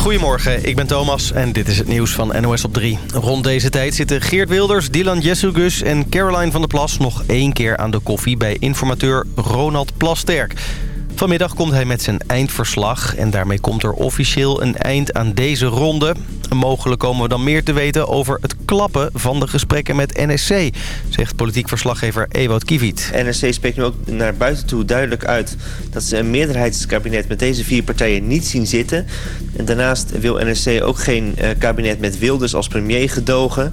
Goedemorgen, ik ben Thomas en dit is het nieuws van NOS op 3. Rond deze tijd zitten Geert Wilders, Dylan Jessugus en Caroline van der Plas... nog één keer aan de koffie bij informateur Ronald Plasterk. Vanmiddag komt hij met zijn eindverslag en daarmee komt er officieel een eind aan deze ronde. Mogelijk komen we dan meer te weten over het klappen van de gesprekken met NSC, zegt politiek verslaggever Ewout Kiviet. NSC spreekt nu ook naar buiten toe duidelijk uit dat ze een meerderheidskabinet met deze vier partijen niet zien zitten. En daarnaast wil NSC ook geen eh, kabinet met Wilders als premier gedogen.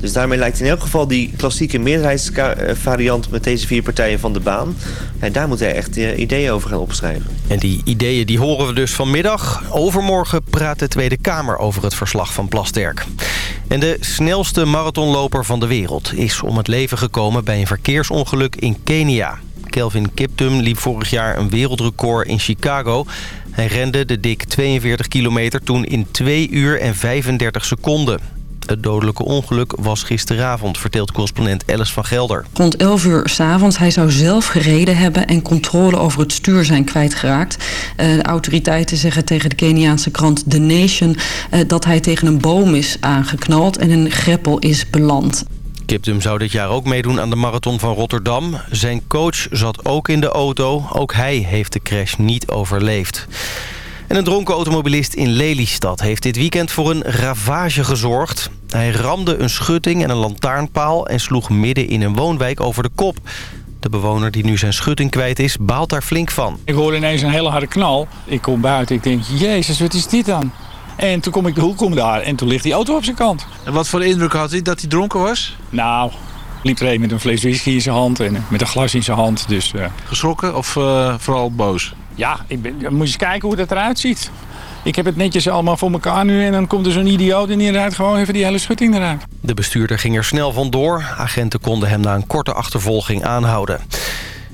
Dus daarmee lijkt in elk geval die klassieke meerderheidsvariant met deze vier partijen van de baan. En daar moet hij echt uh, ideeën over gaan opschrijven. En die ideeën die horen we dus vanmiddag. Overmorgen praat de Tweede Kamer over het verslag van Plasterk. En de snelste marathonloper van de wereld is om het leven gekomen bij een verkeersongeluk in Kenia. Kelvin Kiptum liep vorig jaar een wereldrecord in Chicago. Hij rende de dik 42 kilometer toen in 2 uur en 35 seconden. Het dodelijke ongeluk was gisteravond, vertelt correspondent Alice van Gelder. Rond 11 uur s'avonds. Hij zou zelf gereden hebben en controle over het stuur zijn kwijtgeraakt. Uh, de autoriteiten zeggen tegen de Keniaanse krant The Nation... Uh, dat hij tegen een boom is aangeknald en een greppel is beland. Kiptum zou dit jaar ook meedoen aan de marathon van Rotterdam. Zijn coach zat ook in de auto. Ook hij heeft de crash niet overleefd. En een dronken automobilist in Lelystad heeft dit weekend voor een ravage gezorgd. Hij ramde een schutting en een lantaarnpaal en sloeg midden in een woonwijk over de kop. De bewoner die nu zijn schutting kwijt is, baalt daar flink van. Ik hoor ineens een hele harde knal. Ik kom buiten, ik denk, jezus, wat is dit dan? En toen kom ik de hoek om daar en toen ligt die auto op zijn kant. En wat voor indruk had hij dat hij dronken was? Nou, liep er een met een fles whisky in zijn hand en met een glas in zijn hand. Dus, uh... Geschrokken of uh, vooral boos? Ja, ik ben, moet je eens kijken hoe dat eruit ziet. Ik heb het netjes allemaal voor elkaar nu en dan komt er zo'n idioot en die rijdt gewoon even die hele schutting eruit. De bestuurder ging er snel vandoor. Agenten konden hem na een korte achtervolging aanhouden.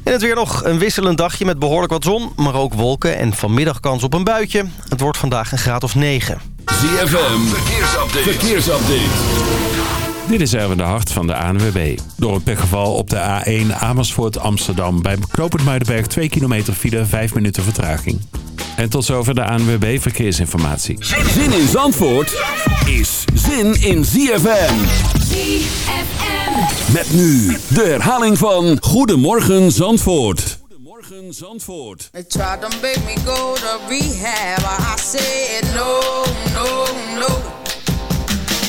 En het weer nog een wisselend dagje met behoorlijk wat zon, maar ook wolken en vanmiddag kans op een buitje. Het wordt vandaag een graad of 9. ZFM, verkeersupdate. verkeersupdate. Dit is even de hart van de ANWB. Door een pechgeval op de A1 Amersfoort Amsterdam. Bij Knopend Muidenberg 2 kilometer file, 5 minuten vertraging. En tot zover de ANWB Verkeersinformatie. Zin in Zandvoort is zin in ZFM. ZFM. Met nu de herhaling van Goedemorgen Zandvoort. Goedemorgen Zandvoort. They tried to make me go to rehab. I said no, no, no.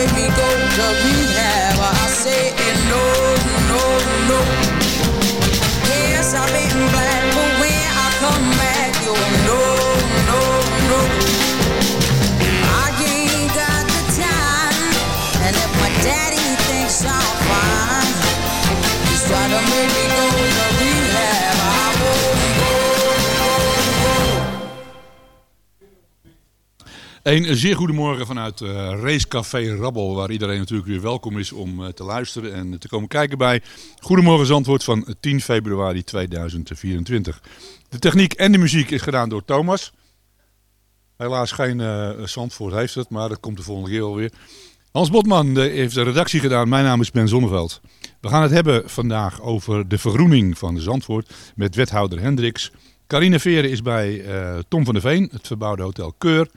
make me go to rehab. I say no, no, no. Een zeer goedemorgen vanuit eh, Racecafé Rabbel, waar iedereen natuurlijk weer welkom is om eh, te luisteren en te komen kijken bij Goedemorgen Zandvoort van 10 februari 2024. De techniek en de muziek is gedaan door Thomas. Helaas geen eh, Zandvoort heeft het, maar dat komt de volgende keer alweer. Hans Botman heeft de redactie gedaan. Mijn naam is Ben Zonneveld. We gaan het hebben vandaag over de vergroening van de Zandvoort met wethouder Hendricks. Carine Veren is bij Tom van der Veen, het verbouwde Hotel Keur.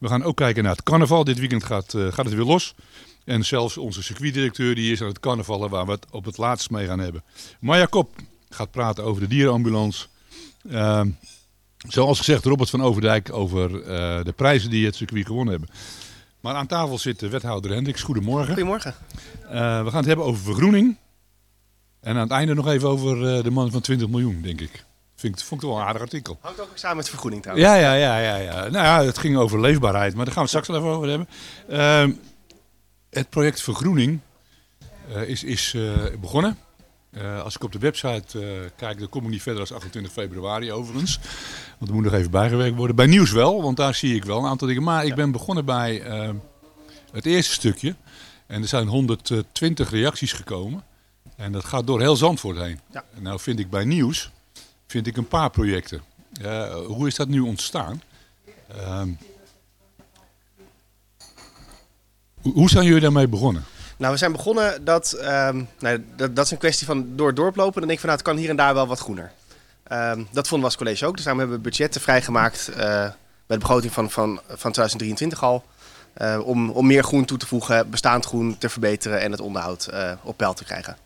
We gaan ook kijken naar het carnaval. Dit weekend gaat, eh, gaat het weer los. En zelfs onze circuitdirecteur die is aan het carnavallen waar we het op het laatst mee gaan hebben. Maya Kop gaat praten over de dierenambulance. Ehm, zoals gezegd Robert van Overdijk over eh, de prijzen die het circuit gewonnen hebben. Maar aan tafel zit de wethouder Hendricks. Goedemorgen. Goedemorgen. Eh, we gaan het hebben over vergroening. En aan het einde nog even over de man van 20 miljoen, denk ik. Vind ik, vond ik wel een aardig artikel. Hangt ook samen met de vergoeding trouwens. Ja, ja, ja, ja, ja. Nou ja, het ging over leefbaarheid, maar daar gaan we straks wel even over hebben. Ehm, het project Vergroening eh, is, is eh, begonnen. Eh, als ik op de website kijk, dan kom ik niet verder dan 28 februari overigens. Want er moet nog even bijgewerkt worden. Bij nieuws wel, want daar zie ik wel een aantal dingen. Maar ik ben begonnen bij ehm, het eerste stukje. En er zijn 120 reacties gekomen. En dat gaat door heel Zandvoort heen. Ja. Nou vind ik bij nieuws vind ik een paar projecten. Hoe is dat nu ontstaan? Ehm, hoe- hoe zijn jullie daarmee begonnen? Nou, we zijn begonnen dat, ehm, nou, dat, dat is een kwestie van door het dorp lopen. Dan denk ik van, nou, het kan hier en daar wel wat groener. Ehm, dat vonden we als college ook. Dus daarom hebben we budgetten vrijgemaakt eh, bij de begroting van, van, van 2023 al. eh, om, om meer groen toe te voegen, bestaand groen te verbeteren en het onderhoud eh, op peil te krijgen.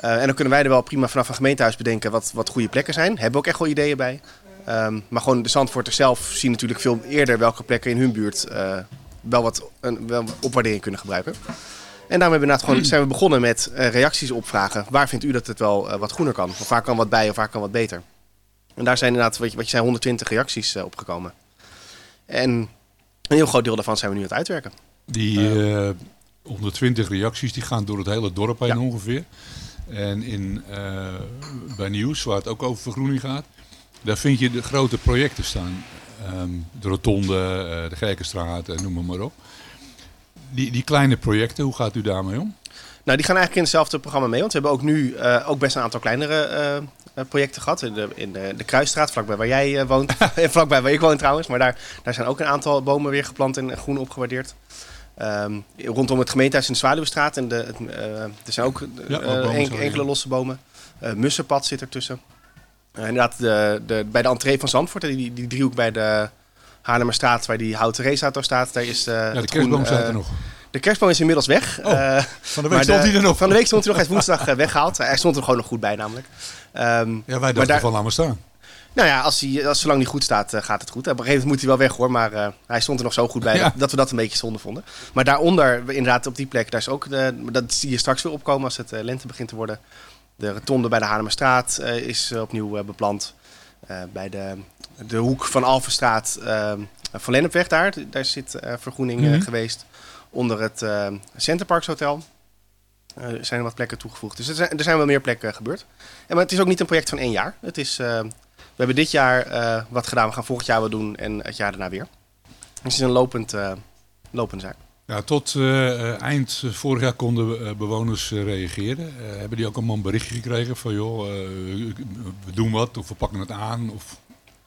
Eh, en dan kunnen wij er wel prima vanaf een gemeentehuis bedenken wat, wat goede plekken zijn. Hebben we ook echt wel ideeën bij. Ehm, maar gewoon de Zandvoorters zelf zien natuurlijk veel eerder welke plekken in hun buurt eh, wel wat een, wel opwaardering kunnen gebruiken. En daarom hebben we gewoon, zijn we begonnen met eh, reacties opvragen. Waar vindt u dat het wel wat groener kan? Of waar kan wat bij of waar kan wat beter? En daar zijn inderdaad, wat je, wat je zei, 120 reacties opgekomen. En een heel groot deel daarvan zijn we nu aan het uitwerken. Die eh 120 reacties die gaan door het hele dorp heen ongeveer. En in, eh, bij nieuws, waar het ook over vergroening gaat, daar vind je de grote projecten staan. Ehm, de Rotonde, eh, de Gerkenstraat, en noem maar, op. Die, die kleine projecten, hoe gaat u daarmee om? Nou, die gaan eigenlijk in hetzelfde programma mee. Want we hebben ook nu ook best een aantal kleinere projecten gehad. In de, in de, Kruisstraat, vlakbij waar jij woont. vlakbij waar ik woon trouwens. Maar daar, daar zijn ook een aantal bomen weer geplant en groen opgewaardeerd. Ehm, rondom het gemeentehuis in de Zwaluwestraat. En de, het, eh, er zijn ook, Ja, ook eh, en- enkele losse bomen. Eh Mussenpad zit ertussen. Inderdaad, de, de, bij de entree van Zandvoort, die, die driehoek bij de Haarlemmerstraat, waar die houten raceauto staat, daar is de, Ja, de het kerstboom staat er nog. De kerstboom is inmiddels weg. Oh, van de week stond hij er nog. Van de week stond hij nog. Hij is woensdag eh, weggehaald. Hij stond er gewoon nog goed bij namelijk. Ehm, Ja, wij maar dachten daar- van laat maar staan. Nou ja, als hij, als, zolang hij goed staat, eh, gaat het goed. Op een gegeven moment moet hij wel weg hoor, maar eh, hij stond er nog zo goed bij Ja. dat, dat we dat een beetje zonde vonden. Maar daaronder, inderdaad op die plek, daar is ook, de, dat zie je straks weer opkomen als het eh, lente begint te worden. De rotonde bij de Haarlemmerstraat eh, is opnieuw beplant. Bij de, de hoek van Alvenstraat van Lennepweg daar, daar zit vergroening Mhm. geweest. Onder het Centerparks Hotel eh, zijn er wat plekken toegevoegd. Dus er zijn, er zijn wel meer plekken gebeurd. En, maar het is ook niet een project van één jaar. Het is, we hebben dit jaar eh, wat gedaan. We gaan volgend jaar wat doen en het jaar daarna weer. Dus het is een lopend, eh lopende zaak. Ja, tot eh, eind vorig jaar konden bewoners reageren. Hebben die ook allemaal een berichtje gekregen van joh, we doen wat of we pakken het aan? Of...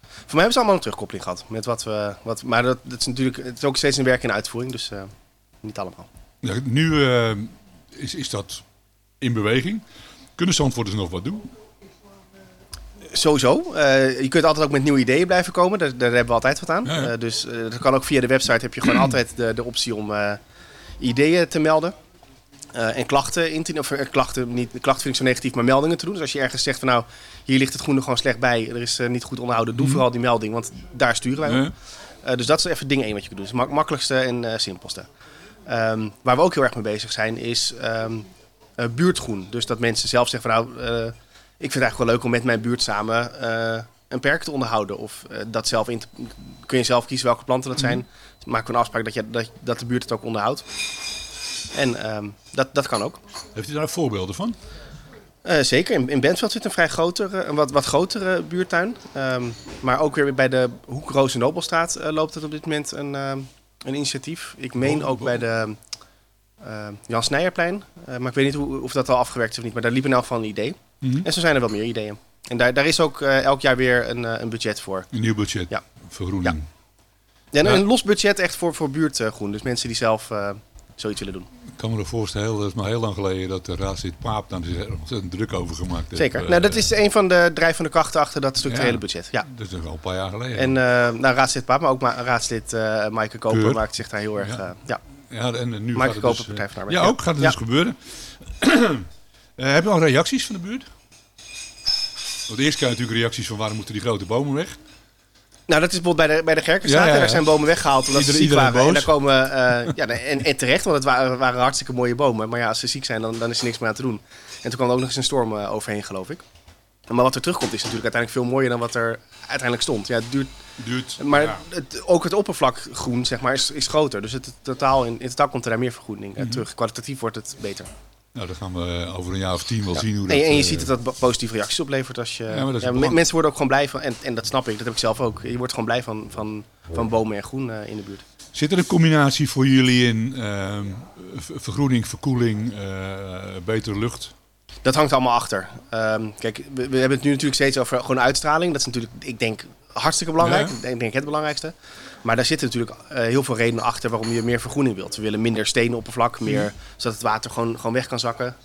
Voor mij hebben ze allemaal een terugkoppeling gehad. Met wat we, wat, maar dat, dat is natuurlijk het is ook steeds een werk in uitvoering. Dus niet allemaal. Ja, nu is, is dat in beweging. Kunnen Zandvoorters nog wat doen? Sowieso. Eh, je kunt altijd ook met nieuwe ideeën blijven komen. Daar, daar hebben we altijd wat aan. Ja, ja. Eh, dus eh, dat kan ook via de website. Heb je gewoon altijd de, de optie om ideeën te melden. En klachten in te. Of klachten, niet, klachten vind ik zo negatief, maar meldingen te doen. Dus als je ergens zegt van nou, hier ligt het groen er gewoon slecht bij. Er is niet goed onderhouden. Doe Mhm. vooral die melding, want daar sturen wij op. Ja. Dus dat is even ding één wat je kunt doen. Het mak- makkelijkste en simpelste. Ehm, waar we ook heel erg mee bezig zijn is ehm, eh, buurtgroen. Dus dat mensen zelf zeggen van nou, ik vind het eigenlijk wel leuk om met mijn buurt samen eh, een perk te onderhouden. Of eh, dat zelf in te- kun je zelf kiezen welke planten dat zijn. Maak een afspraak dat, je, dat, dat de buurt het ook onderhoudt. En ehm, dat, dat kan ook. Heeft u daar voorbeelden van? Eh, zeker, in, in Bentveld zit een vrij grotere, een wat, wat grotere buurtuin. Ehm, maar ook weer bij de Hoek Roos en Nobelstraat loopt het op dit moment een, ehm, een initiatief. Ik meen ook bij de Jan Snijerplein. Maar ik weet niet hoe, of dat al afgewerkt is of niet. Maar daar liep in elk geval een idee. Mhm. En zo zijn er wel meer ideeën. En daar, daar is ook eh, elk jaar weer een, eh, een budget voor. Een nieuw budget. Ja. Vergroening. Ja, en Ja. een los budget echt voor, voor buurtgroen. Dus mensen die zelf eh, zoiets willen doen. Ik kan me er voorstellen, dat is maar heel lang geleden dat de raadslid Paap daar dus ontzettend druk over gemaakt heeft. Zeker. Eh, nou, dat is een van de drijvende krachten achter dat structurele Ja. budget. Ja. Dat is wel een paar jaar geleden. En eh nou, raadslid Paap, maar ook ma raadslid eh Maaike Koper Keur. maakt zich daar heel erg... Ja. eh, ja. ja, en nu Maaike gaat het Koper, dus, Partij van de eh, Arbeid. Ja, ook gaat het dus gebeuren. Eh, heb je al reacties van de buurt? Want eerst krijg je natuurlijk reacties van waarom moeten die grote bomen weg? Nou, dat is bijvoorbeeld bij de, bij de Gerkenstraat. Ja, ja, ja. Daar zijn bomen weggehaald omdat Ieder- ze ziek waren. En, daar komen, eh, ja, en, en terecht, want het waren, waren hartstikke mooie bomen. Maar ja, als ze ziek zijn, dan, dan is er niks meer aan te doen. En toen kwam er ook nog eens een storm eh, overheen, geloof ik. Maar wat er terugkomt is natuurlijk uiteindelijk veel mooier dan wat er uiteindelijk stond. Ja, het duurt, Duurt, maar het, ook het oppervlak groen zeg maar, is, is groter. Dus het, totaal, in, in totaal komt er daar meer vergoeding eh, Mhm. terug. Kwalitatief wordt het beter. Nou, dan gaan we eh, over een jaar of tien wel Ja. zien hoe en, dat... en je eh, ziet dat dat positieve reacties oplevert als je. Ja, dat ja, mensen worden ook gewoon blij van. En, en dat snap ik, dat heb ik zelf ook. Je wordt gewoon blij van, van, van bomen en groen eh, in de buurt. Zit er een combinatie voor jullie in ehm, vergroening, verkoeling, eh, betere lucht? Dat hangt allemaal achter. Ehm, kijk, we, we hebben het nu natuurlijk steeds over gewoon uitstraling. Dat is natuurlijk, ik denk, hartstikke belangrijk. Ik denk het belangrijkste. Maar daar zitten natuurlijk eh, heel veel redenen achter waarom je meer vergroening wilt. We willen minder stenenoppervlak, meer, zodat het water gewoon, gewoon weg kan zakken.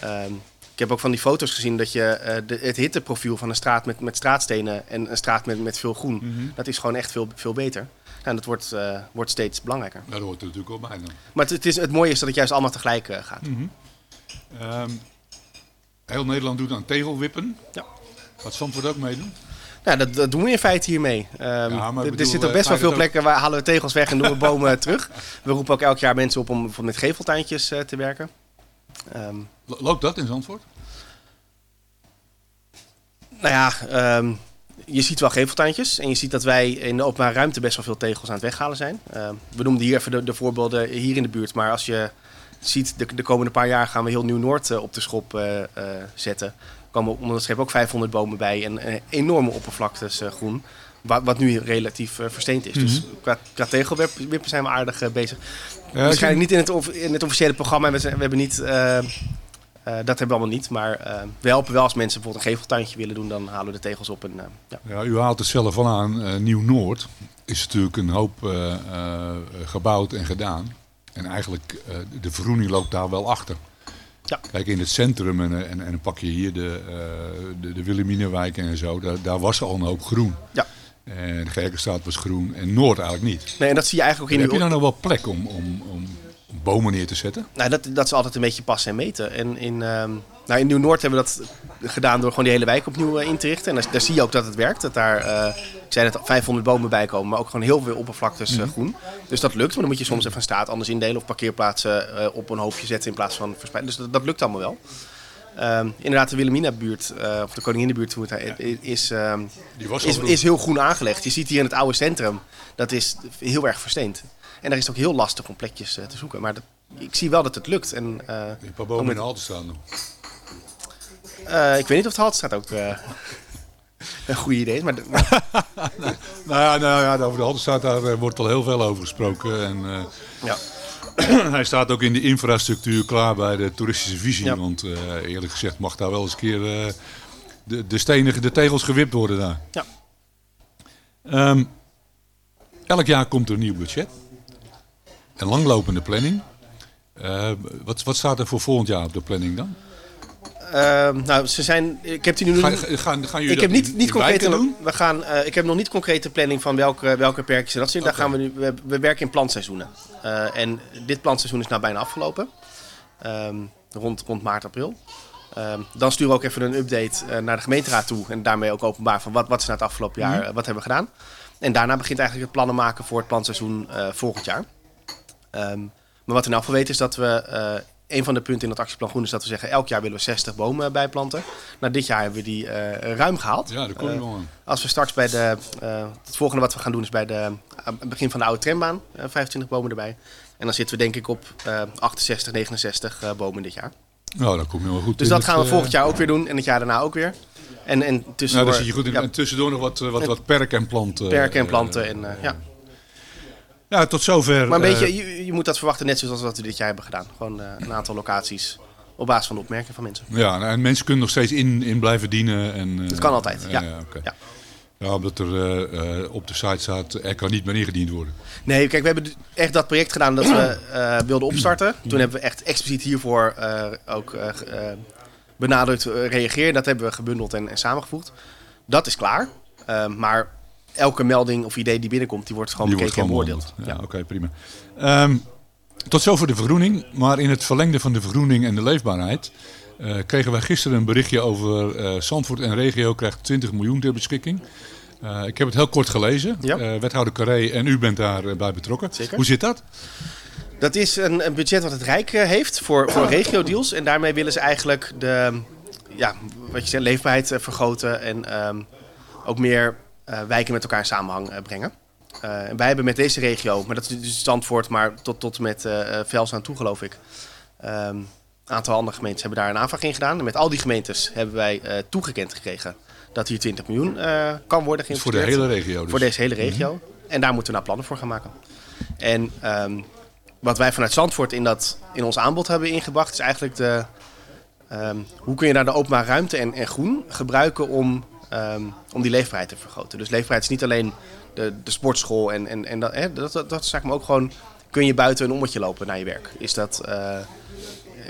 Ehm, ik heb ook van die foto's gezien dat je eh, de, het hitteprofiel van een straat met, met straatstenen en een straat met, met veel groen, Mhm. dat is gewoon echt veel, veel beter. Ja, en dat wordt, eh, wordt steeds belangrijker. Daar hoort er natuurlijk wel bij dan. Maar het, het, is, het mooie is dat het juist allemaal tegelijk gaat. Mhm. Ehm, heel Nederland doet aan tegelwippen. Ja. Gaat Zandvoort ook meedoen? Nou, dat, dat doen we in feite hiermee. Ik er- zitten eh, best wel veel plekken waar halen we tegels weg en doen we bomen terug. We roepen ook elk jaar mensen op om met geveltuintjes eh, te werken. Lo- Loopt dat in Zandvoort? nou ja, ehm, je ziet wel geveltuintjes en je ziet dat wij in de openbare ruimte best wel veel tegels aan het weghalen zijn. We noemden hier even de, de voorbeelden hier in de buurt, maar als je ziet, de, de komende paar jaar gaan we heel Nieuw-Noord eh, op de schop eh, eh, zetten. De streep ook 500 bomen bij en eh, enorme oppervlaktes eh, groen. Wat, wat nu relatief eh, versteend is. Dus Mhm. qua, qua tegelwippen zijn we aardig bezig. Ja, Waarschijnlijk niet in het, of- in het officiële programma. We, zijn- we hebben niet, dat hebben we allemaal niet. Maar we helpen wel als mensen bijvoorbeeld een geveltuintje willen doen. Dan halen we de tegels op. En, ja. Ja, u haalt het zelf al aan. Nieuw-Noord is natuurlijk een hoop gebouwd en gedaan. En eigenlijk, de vergroening loopt daar wel achter. Ja. Kijk, in het centrum en, en, en dan pak je hier de, eh de, de Wilhelminawijk en zo. Daar, daar was al een hoop groen. Ja. En de Gerkenstraat was groen en Noord eigenlijk niet. Nee, en dat zie je eigenlijk ook in Heb je nou nog wel plek om, om, om bomen neer te zetten? Nou, dat, dat is altijd een beetje passen en meten. En in, ehm, nou, in Nieuw-Noord hebben we dat gedaan door gewoon die hele wijk opnieuw eh, in te richten. En daar, daar zie je ook dat het werkt. Dat daar, eh, ik zei net, al, 500 bomen bij komen, maar ook gewoon heel veel oppervlaktes eh, Mhm. groen. Dus dat lukt, maar dan moet je soms even een straat anders indelen of parkeerplaatsen eh, op een hoopje zetten in plaats van verspreiden. Dus dat, dat lukt allemaal wel. Ehm, inderdaad, de Wilhelmina-buurt, eh, of de Koninginnenbuurt, hoe het heet, is, ehm, is heel groen aangelegd. Je ziet hier in het oude centrum, dat is heel erg versteend. En daar is het ook heel lastig om plekjes eh, te zoeken. Maar dat, ik zie wel dat het lukt. En, eh, Een paar bomen ook in de halte staan nog. eh, ik weet niet of de Haltestraat ook eh, een goede idee is. Maar, Nou ja, nou ja over de Haltestraat daar eh, wordt al heel veel over gesproken. En, eh, Ja. hij staat ook in de infrastructuur klaar bij de toeristische visie. Ja. Want eh, eerlijk gezegd mag daar wel eens een keer eh, de, de stenen, de tegels gewipt worden daar. Ja. Ehm, elk jaar komt er een nieuw budget. Een langlopende planning. Eh, wat, wat staat er voor volgend jaar op de planning dan? Ehm, nou, ze zijn. Ik heb die nu. Ga- ga- gaan- gaan jullie ik heb dat niet, niet concrete. doen? We gaan, eh, ik heb nog niet concrete planning van welke, welke perkjes en dat zijn. Daar gaan we nu. We, we werken in plantseizoenen. Eh, en dit plantseizoen is nou bijna afgelopen. Ehm, rond, rond maart, april. Ehm, dan sturen we ook even een update naar de gemeenteraad toe. En daarmee ook openbaar van wat, wat is na het afgelopen jaar, Mhm. wat hebben we gedaan. En daarna begint eigenlijk het plannen maken voor het plantseizoen volgend jaar. Ehm, Maar wat we nou voor weten is dat we... eh, een van de punten in dat actieplan groen is dat we zeggen... elk jaar willen we 60 bomen bijplanten. Nou, dit jaar hebben we die eh, ruim gehaald. Ja, daar kom je Eh, wel. Als we straks bij de... het volgende wat we gaan doen is bij de, het begin van de oude trambaan. eh, 25 bomen erbij. En dan zitten we denk ik op eh, 68, 69 eh, bomen dit jaar. Nou, dat komt heel goed. Dus dat gaan we volgend jaar ook weer doen. En het jaar daarna ook weer. En, en Nou, tussendoor... daar zit je goed in. ja, En tussendoor nog wat, wat, wat perk en planten. perken en planten. En, ja. Ja, tot zover. Maar een eh, beetje, je, je moet dat verwachten net zoals wat we dit jaar hebben gedaan. Gewoon eh, een aantal locaties op basis van de opmerkingen van mensen. Ja, nou, en mensen kunnen nog steeds in, in blijven dienen. En, eh, Dat kan altijd, ja. Ja. Ja, omdat er eh, eh, op de site staat, er kan niet meer ingediend worden. Nee, kijk, we hebben echt dat project gedaan dat we eh, wilden opstarten. Toen hebben we echt expliciet hiervoor eh, ook eh, eh, benadrukt eh, reageren. Dat hebben we gebundeld en, en samengevoegd. Dat is klaar. Eh, maar elke melding of idee die binnenkomt, die wordt gewoon Die bekeken wordt en beoordeeld. Ja, oké, prima. Ehm, tot zover de vergroening. Maar in het verlengde van de vergroening en de leefbaarheid... eh, kregen wij gisteren een berichtje over eh Zandvoort en regio krijgt 20 miljoen ter beschikking. Eh, ik heb het heel kort gelezen. Ja. Wethouder Carré en u bent daarbij bij betrokken. Zeker. Hoe zit dat? Dat is een, een budget wat het Rijk heeft voor, voor regio-deals. En daarmee willen ze eigenlijk de ja, wat je zegt, leefbaarheid vergroten en ehm, ook meer wijken met elkaar in samenhang eh, brengen. Eh, en wij hebben met deze regio, maar dat is dus Zandvoort, maar tot, tot met eh eh, Vels aan toe geloof ik. Ehm, een aantal andere gemeentes hebben daar een aanvraag in gedaan. En met al die gemeentes hebben wij eh, toegekend gekregen dat hier 20 miljoen eh, kan worden Dus voor de geïnvesteerd. hele regio dus. Voor deze hele regio. En daar moeten we nou plannen voor gaan maken. En ehm, wat wij vanuit Zandvoort in, dat, in ons aanbod hebben ingebracht, is eigenlijk de, ehm, hoe kun je nou de openbare ruimte en, en groen gebruiken om, ehm, om die leefbaarheid te vergroten. Dus leefbaarheid is niet alleen de, de sportschool en, en, en dat, hè, dat, dat, zeg maar ook gewoon, kun je buiten een ommetje lopen naar je werk? Is dat, eh,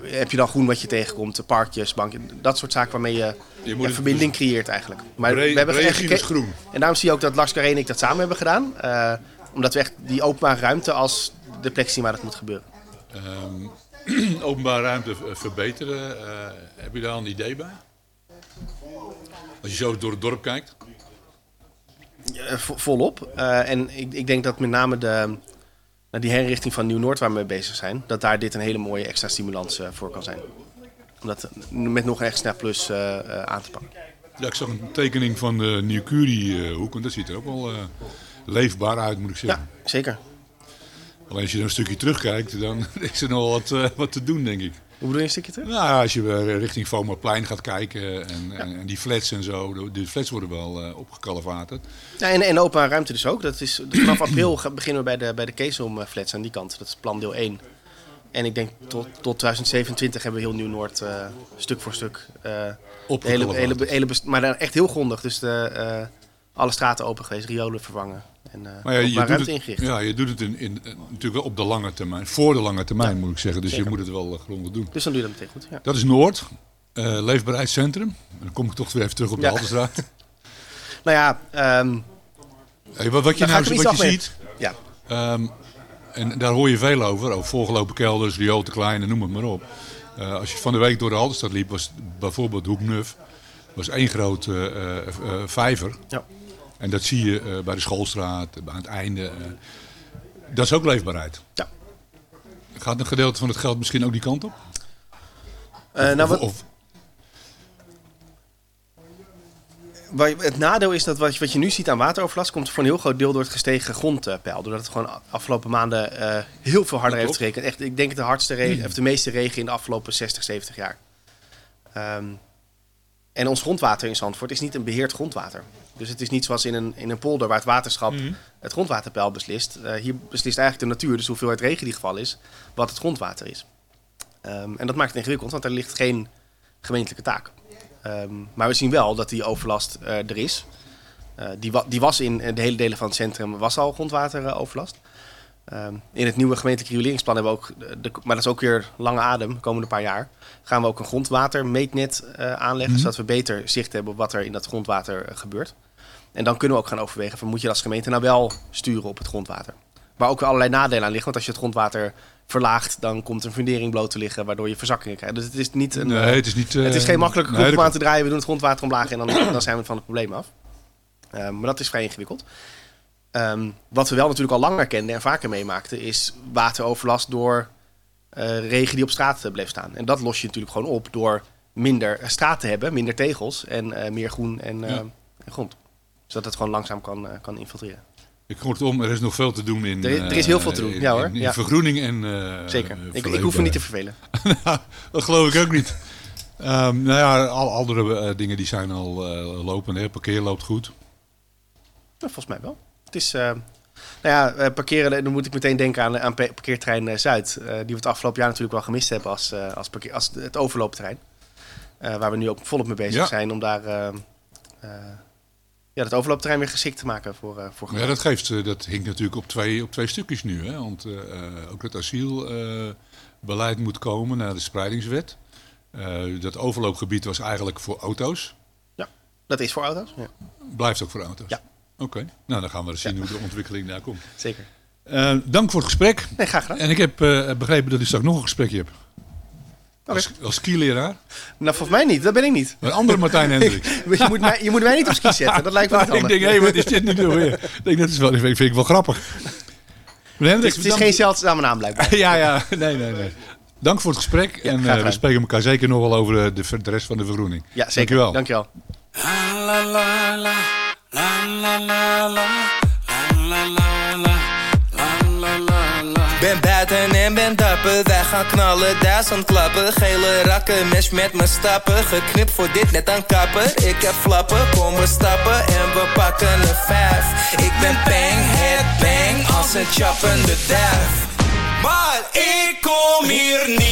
heb je dan groen wat je tegenkomt, parkjes, banken, dat soort zaken waarmee je, Je moet ja, het verbinding creëert eigenlijk. Maar Bre- we hebben echt Brede geke- is groen. en daarom zie je ook dat Lars Carré en ik dat samen hebben gedaan. eh, omdat we echt die openbare ruimte als de plek zien waar dat moet gebeuren. Ehm, openbare ruimte verbeteren. eh, heb je daar al een idee bij? Als je zo door het dorp kijkt. Eh, vo- volop. Eh, en ik, ik denk dat met name de, die herinrichting van Nieuw-Noord waar we mee bezig zijn, dat daar dit een hele mooie extra stimulans eh, voor kan zijn. Om dat met nog een extra plus aan te pakken. Ja, ik zag een tekening van de Nieuw-Curie-hoek. en dat ziet er ook wel leefbaar uit, moet ik zeggen. Ja, zeker. Alleen als je er een stukje terugkijkt, dan is er nog wat te doen, denk ik. Hoe bedoel je een stukje terug? Nou, als je weer richting Vomerplein gaat kijken en, en, en die flats en zo. de- Die flats worden wel eh opgekalfaterd. Ja, en, en openbare ruimte dus ook. Dat is, dus vanaf april beginnen we bij de, bij de Keesum eh, flats aan die kant. Dat is plan deel 1. En ik denk tot, tot 2027 hebben we heel Nieuw-Noord eh, stuk voor stuk. eh, de hele, hele, hele maar echt heel grondig. Dus de, eh, alle straten open geweest, riolen vervangen. En eh Maar ja, je doet ruimte het, ja, je doet het in, in, natuurlijk wel op de lange termijn. Voor de lange termijn, moet ik zeggen. Dus zeker. je moet het wel eh, grondig doen. Dus dan doe je dat meteen goed. Ja. Dat is Noord, eh leefbaarheidscentrum. En dan kom ik toch weer even terug op de Ja. Haltestraat. Nou ja, ehm, Hey, wat, wat je nou wat je mee. ziet, ja. ehm, en daar hoor je veel over, over volgelopen kelders, riool te klein en noem het maar op. Als je van de week door de Haltestraat liep, was bijvoorbeeld Hoek Nuf, was één grote vijver. Ja. En dat zie je eh, bij de schoolstraat, aan het einde. eh. dat is ook leefbaarheid. Ja. Gaat een gedeelte van het geld misschien ook die kant op? Eh, nou, of, wat, of- Het nadeel is dat wat je, wat je nu ziet aan wateroverlast komt voor een heel groot deel door het gestegen grondpeil. Doordat het gewoon afgelopen maanden eh, heel veel harder heeft gerekend. Echt, ik denk de hardste regen, of de meeste regen in de afgelopen 60, 70 jaar. Ehm, en ons grondwater in Zandvoort is niet een beheerd grondwater. Dus het is niet zoals in een, in een polder waar het waterschap het grondwaterpeil beslist. Eh, hier beslist eigenlijk de natuur, dus hoeveelheid regen die gevallen is, wat het grondwater is. Ehm, en dat maakt het ingewikkeld, want er ligt geen gemeentelijke taak. Ehm, maar we zien wel dat die overlast eh, er is. Eh, die, wa- die was in de hele delen van het centrum was al grondwateroverlast. Ehm, in het nieuwe gemeentelijk reguleringsplan hebben we ook, de, maar dat is ook weer lange adem, de komende paar jaar, gaan we ook een grondwatermeetnet eh, aanleggen, zodat we beter zicht hebben op wat er in dat grondwater eh, gebeurt. En dan kunnen we ook gaan overwegen van moet je als gemeente nou wel sturen op het grondwater. Waar ook weer allerlei nadelen aan liggen, want als je het grondwater verlaagt, dan komt een fundering bloot te liggen, waardoor je verzakkingen krijgt. Dus het is niet een, nee, eh, het is niet... het is eh, geen makkelijke nee, om aan te draaien. We doen het grondwater omlaag en dan, dan zijn we van het probleem af. Eh, maar dat is vrij ingewikkeld. Ehm, wat we wel natuurlijk al langer kenden en vaker meemaakten... is wateroverlast door eh, regen die op straat eh, bleef staan. En dat los je natuurlijk gewoon op door minder eh, straat te hebben, minder tegels en meer groen en, eh, Ja. en grond. Zodat het gewoon langzaam kan, kan infiltreren. Ik kortom, er is nog veel te doen in... Er- er is heel veel te doen, ja, hoor. In, in Ja. vergroening en... Zeker. Ik, ik hoef me niet te vervelen. dat geloof ik ook niet. Ehm, nou ja, al andere dingen die zijn al lopen. Hè. Parkeer loopt goed. Nou, volgens mij wel. Is, eh, nou ja, eh, parkeren, dan moet ik meteen denken aan, aan pa- parkeerterrein eh, Zuid. die we het afgelopen jaar natuurlijk wel gemist hebben als, als, parkeer, als het overloopterrein. Eh, waar we nu ook volop mee bezig Ja. zijn om daar ja, het overloopterrein weer geschikt te maken voor, voor Ja, dat, geeft, dat hinkt natuurlijk op twee, op twee stukjes nu. Hè? Want ook het asielbeleid moet komen naar de spreidingswet. Dat overloopgebied was eigenlijk voor auto's. Ja, dat is voor auto's. Ja. Blijft ook voor auto's? Ja. Oké, nou dan gaan we eens zien hoe de ontwikkeling daar komt. Zeker. Eh, dank voor het gesprek. Nee, graag gedaan. En ik heb eh, begrepen dat u straks nog een gesprekje hebt. Als, als skileraar. Nou, volgens mij niet. Dat ben ik niet. Een andere Martijn Hendrik. je, moet mij, je moet mij niet op ski zetten. Dat lijkt me niet ik denk, hé, wat is dit nu weer? Ik denk, dat is wel, vind, vind ik wel grappig. Meneer Hendrik, Het is, het is geen zeldzame naam blijkbaar. ja, ja, nee, nee, nee. Dank voor het gesprek. en eh, we spreken elkaar zeker nog wel over de, de, de rest van de vergroening. Ja, zeker. Dankjewel. Dankjewel. La la la la ben buiten en ben dapper, wij gaan knallen, duizend klappen. Gele rakken, mes met mijn stappen. Geknipt voor dit, net aan kappen. Ik heb flappen, kom we stappen en we pakken een vijf. Ik ben bang, het bang, als een chappende derf, Maar ik kom hier niet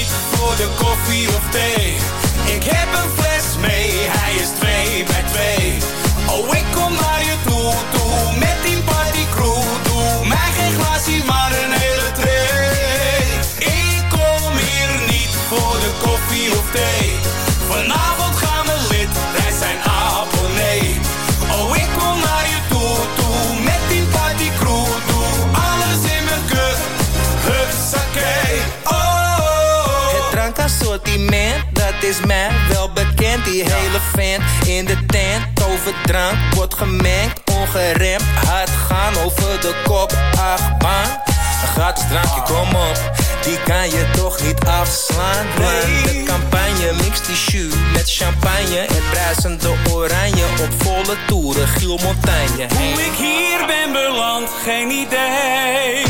is mij wel bekend. Die hele vent in de tent over drank wordt gemengd. Ongeremd, hard gaan over de kop, achtbaan Een gratis drankje, kom op, die kan je toch niet afslaan. De campagne mixt die jus met champagne. En bruisende oranje op volle toeren, Giel Montagne Hoe ik hier ben beland, geen idee.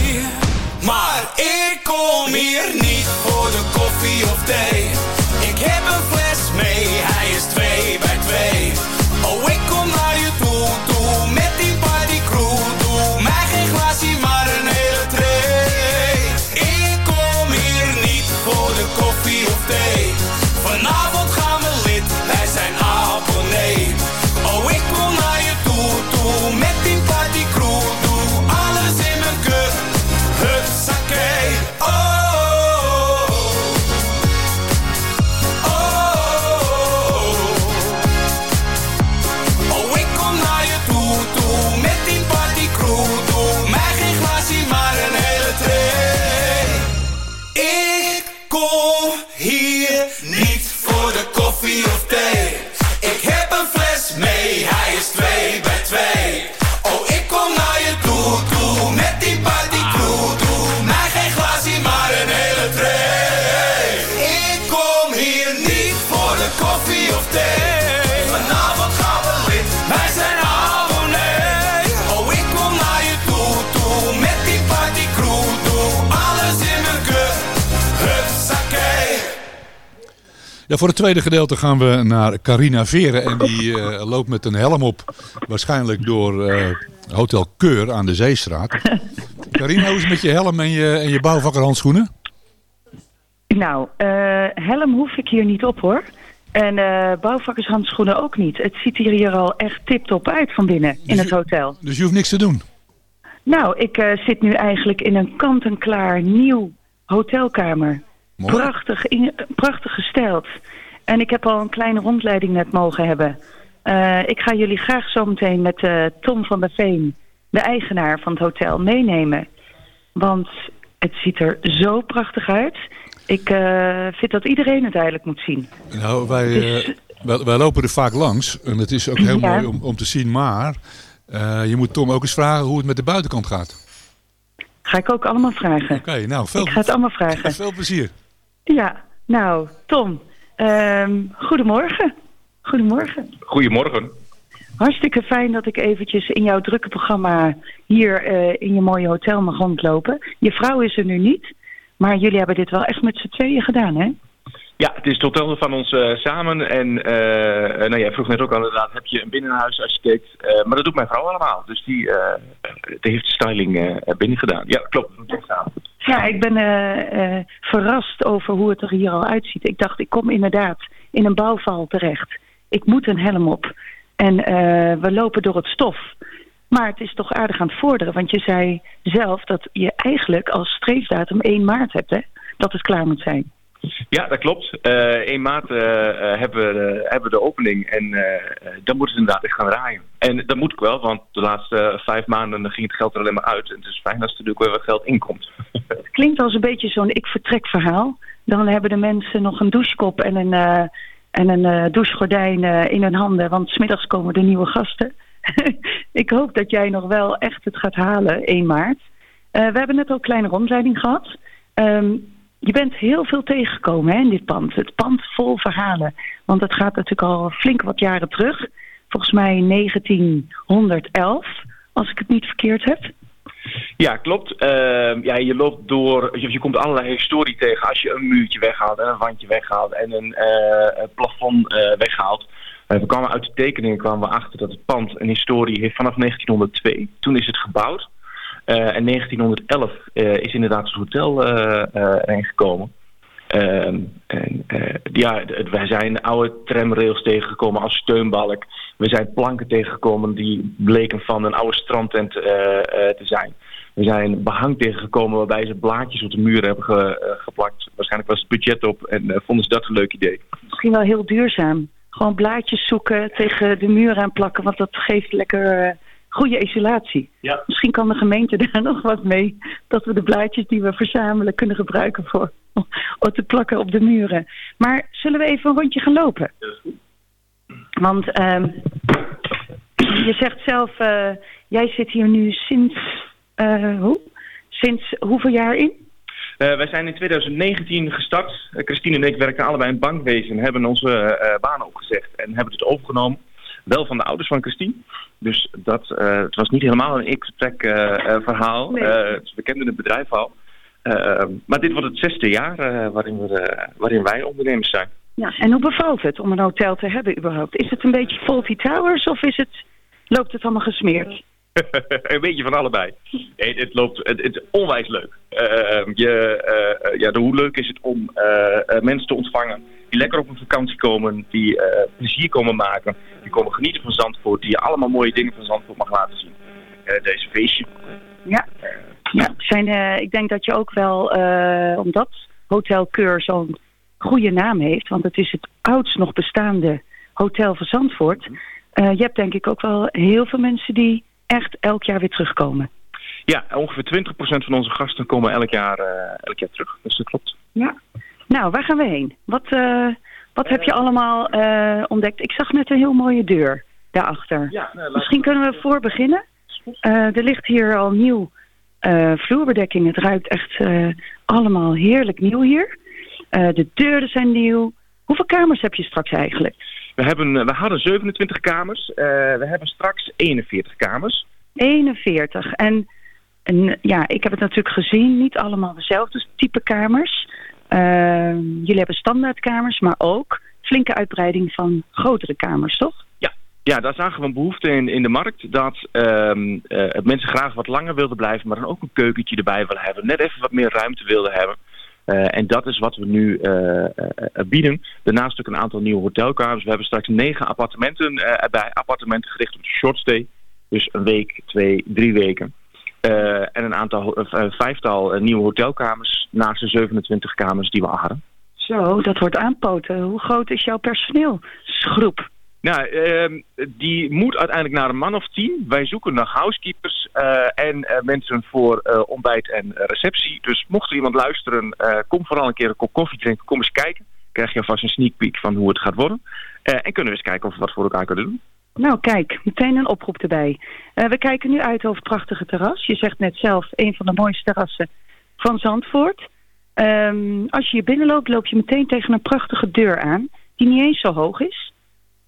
Maar ik kom hier niet voor de koffie of thee. Heb een fles Ja, voor het tweede gedeelte gaan we naar Carina Veren. En die eh, loopt met een helm op. Waarschijnlijk door eh, Hotel Keur aan de Zeestraat. Carina, hoe is het met je helm en je, en je bouwvakkerhandschoenen? Nou, eh, helm hoef ik hier niet op hoor. En bouwvakkershandschoenen ook niet. Het ziet hier, hier al echt tip-top uit van binnen in het hotel. Dus je hoeft niks te doen. Nou, ik zit nu eigenlijk in een kant-en-klaar nieuw hotelkamer. Mooi. Prachtig, in, prachtig gesteld. En ik heb al een kleine rondleiding net mogen hebben. Eh, ik ga jullie graag zometeen met eh, Tom van der Veen, de eigenaar van het hotel, meenemen. Want het ziet er zo prachtig uit. Ik eh, vind dat iedereen het eigenlijk moet zien. Nou, wij, wij, wij lopen er vaak langs. En het is ook heel Ja. mooi om, om te zien. Maar je moet Tom ook eens vragen hoe het met de buitenkant gaat. Ga ik ook allemaal vragen. Oké, nou, veel, Ik ga het allemaal vragen. veel plezier. Ja, nou, Tom, ehm, goedemorgen. Goedemorgen. Goedemorgen. Hartstikke fijn dat ik eventjes in jouw drukke programma hier eh, in je mooie hotel mag rondlopen. Je vrouw is er nu niet, maar jullie hebben dit wel echt met z'n tweeën gedaan, hè? Ja, het is hotel van ons eh, samen. En eh, eh, nou, jij vroeg net ook al inderdaad, heb je een binnenhuisarchitect? Eh maar dat doet mijn vrouw allemaal. Dus die, die heeft de styling binnen gedaan. Ja, klopt. Dat samen. Ja, ik ben eh, verrast over hoe het er hier al uitziet. Ik dacht, ik kom inderdaad in een bouwval terecht. Ik moet een helm op. En eh, we lopen door het stof. Maar het is toch aardig aan het vorderen. Want je zei zelf dat je eigenlijk als streefdatum 1 maart hebt, hè? Dat het klaar moet zijn. Ja, dat klopt. Eh 1 maart eh, eh, hebben, we, hebben de opening en eh, eh, dan moet het inderdaad echt gaan draaien. En dat moet ik wel, want de laatste eh, vijf maanden ging het geld er alleen maar uit. En het is fijn als er natuurlijk weer wat geld inkomt. Het klinkt als een beetje zo'n ik-vertrek verhaal. Dan hebben de mensen nog een douchekop en een, eh, en een eh, douchegordijn eh, in hun handen. Want smiddags komen de nieuwe gasten. ik hoop dat jij nog wel echt het gaat halen 1 maart. Eh, we hebben net al een kleine rondleiding gehad. Ehm, je bent heel veel tegengekomen hè, in dit pand. Het pand vol verhalen. Want het gaat natuurlijk al flink wat jaren terug. Volgens mij 1911, als ik het niet verkeerd heb. Ja, klopt. Ehm, ja, je loopt door, je, komt allerlei historie tegen als je een muurtje weghaalt en een wandje weghaalt en een eh, plafond eh, weghaalt. Eh, we kwamen uit de tekeningen kwamen we achter dat het pand een historie heeft vanaf 1902. Toen is het gebouwd. Eh, en 1911 eh, is inderdaad het hotel eh, erin gekomen. Ehm, en, ja, wij zijn oude tramrails tegengekomen als steunbalk. We zijn planken tegengekomen die bleken van een oude strandtent te zijn. We zijn behang tegengekomen waarbij ze blaadjes op de muren hebben ge- geplakt. Waarschijnlijk was het budget op en vonden ze dat een leuk idee. Misschien wel heel duurzaam. Gewoon blaadjes zoeken, tegen de muur aan plakken, want dat geeft lekker goede isolatie. Ja. Misschien kan de gemeente daar nog wat mee. Dat we de blaadjes die we verzamelen kunnen gebruiken voor om te plakken op de muren. Maar zullen we even een rondje gaan lopen? Want ehm, je zegt zelf, eh, jij zit hier nu sinds, eh, hoe? Sinds hoeveel jaar in? Eh, wij zijn in 2019 gestart. Christine en ik werken allebei in bankwezen. Hebben onze eh, banen opgezegd en hebben het overgenomen. Wel van de ouders van Christine. Dus dat, eh, het was niet helemaal een ik-vertrek eh, eh, verhaal. Nee. We kenden het bedrijf al. Maar dit wordt het zesde jaar waarin, we, waarin wij ondernemers zijn. Ja, en hoe bevalt het om een hotel te hebben überhaupt? Is het een beetje Faulty Towers of is het, loopt het allemaal gesmeerd? een beetje van allebei. Nee, het, loopt het, het is onwijs leuk. Je, eh, ja, de- hoe leuk is het om mensen te ontvangen die lekker op een vakantie komen, die eh, plezier komen maken, die komen genieten van Zandvoort, die je allemaal mooie dingen van Zandvoort mag laten zien. Eh, deze feestje. Ja, ja zijn, eh, ik denk dat je ook wel, omdat Hotel Keur zo'n goede naam heeft, want het is het oudst nog bestaande hotel van Zandvoort. je hebt denk ik ook wel heel veel mensen die echt elk jaar weer terugkomen. Ja, ongeveer 20% van onze gasten komen elk jaar, eh, elk jaar terug. Dus dat klopt. Ja. Nou, waar gaan we heen? Wat, eh, wat heb je allemaal eh, ontdekt? Ik zag net een heel mooie deur daarachter. Ja, nou, Misschien kunnen we voor beginnen. Eh, er ligt hier al nieuw eh, vloerbedekking. Het ruikt echt eh, allemaal heerlijk nieuw hier. Eh, de deuren zijn nieuw. Hoeveel kamers heb je straks eigenlijk? We, hebben, eh, we hadden 27 kamers. Eh, we hebben straks 41 kamers. 41. En, en ja, ik heb het natuurlijk gezien. Niet allemaal dezelfde type kamers. Eh, jullie hebben standaardkamers, maar ook flinke uitbreiding van grotere kamers, toch? Ja, ja daar zagen we een behoefte in, in de markt dat ehm, eh, mensen graag wat langer wilden blijven, maar dan ook een keukentje erbij willen hebben. Net even wat meer ruimte wilden hebben. Eh, en dat is wat we nu eh, bieden. Daarnaast ook een aantal nieuwe hotelkamers. We hebben straks negen appartementen erbij. Appartementen gericht op de short stay. Dus een week, twee, drie weken. Eh, en een aantal, eh, vijftal eh, nieuwe hotelkamers naast de 27 kamers die we al hadden. Zo, dat wordt aanpoten. Hoe groot is jouw personeelsgroep? Nou, ehm, die moet uiteindelijk naar een man of tien. Wij zoeken naar housekeepers en mensen voor ontbijt en receptie. Dus mocht er iemand luisteren, kom vooral een keer een kop koffie drinken. Kom eens kijken. Krijg je alvast een sneak peek van hoe het gaat worden. En kunnen we eens kijken of we wat voor elkaar kunnen doen. Nou, kijk, meteen een oproep erbij. Eh, we kijken nu uit over het prachtige terras. Je zegt net zelf, een van de mooiste terrassen van Zandvoort. Ehm, als je hier binnenloopt, loop je meteen tegen een prachtige deur aan, die niet eens zo hoog is.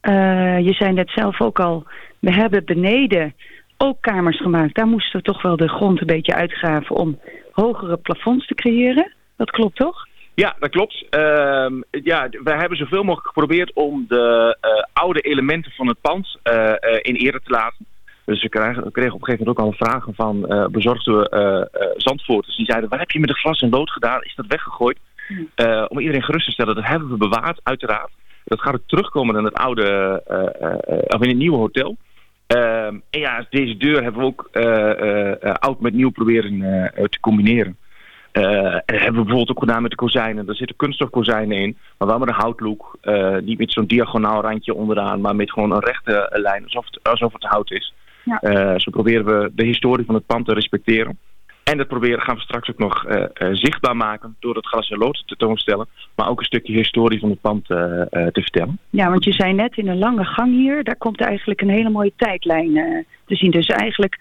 Eh, je zei net zelf ook al, we hebben beneden ook kamers gemaakt. Daar moesten we toch wel de grond een beetje uitgraven om hogere plafonds te creëren. Dat klopt toch? Ja, dat klopt. Ehm, ja, wij hebben zoveel mogelijk geprobeerd om de eh, oude elementen van het pand eh, eh, in ere te laten. Dus we kregen, we kregen op een gegeven moment ook al vragen van bezorgde eh, eh, Zandvoorters. Die zeiden, wat heb je met de glas en lood gedaan? Is dat weggegooid? Eh, om iedereen gerust te stellen, dat hebben we bewaard, uiteraard. Dat gaat ook terugkomen in het oude, of in het nieuwe hotel. Ehm, en ja, deze deur hebben we ook oud met nieuw proberen te combineren. Eh, en dat hebben we bijvoorbeeld ook gedaan met de kozijnen. Er zitten kunststofkozijnen in, maar wel met een houtlook. Eh, niet met zo'n diagonaal randje onderaan, maar met gewoon een rechte lijn, alsof het, alsof het hout is. Ja. Eh, zo proberen we de historie van het pand te respecteren. En dat proberen gaan we straks ook nog eh, eh, zichtbaar maken door het glas en lood te tentoonstellen. Maar ook een stukje historie van het pand te vertellen. Ja, want je zei net in een lange gang hier, daar komt eigenlijk een hele mooie tijdlijn te zien. Dus eigenlijk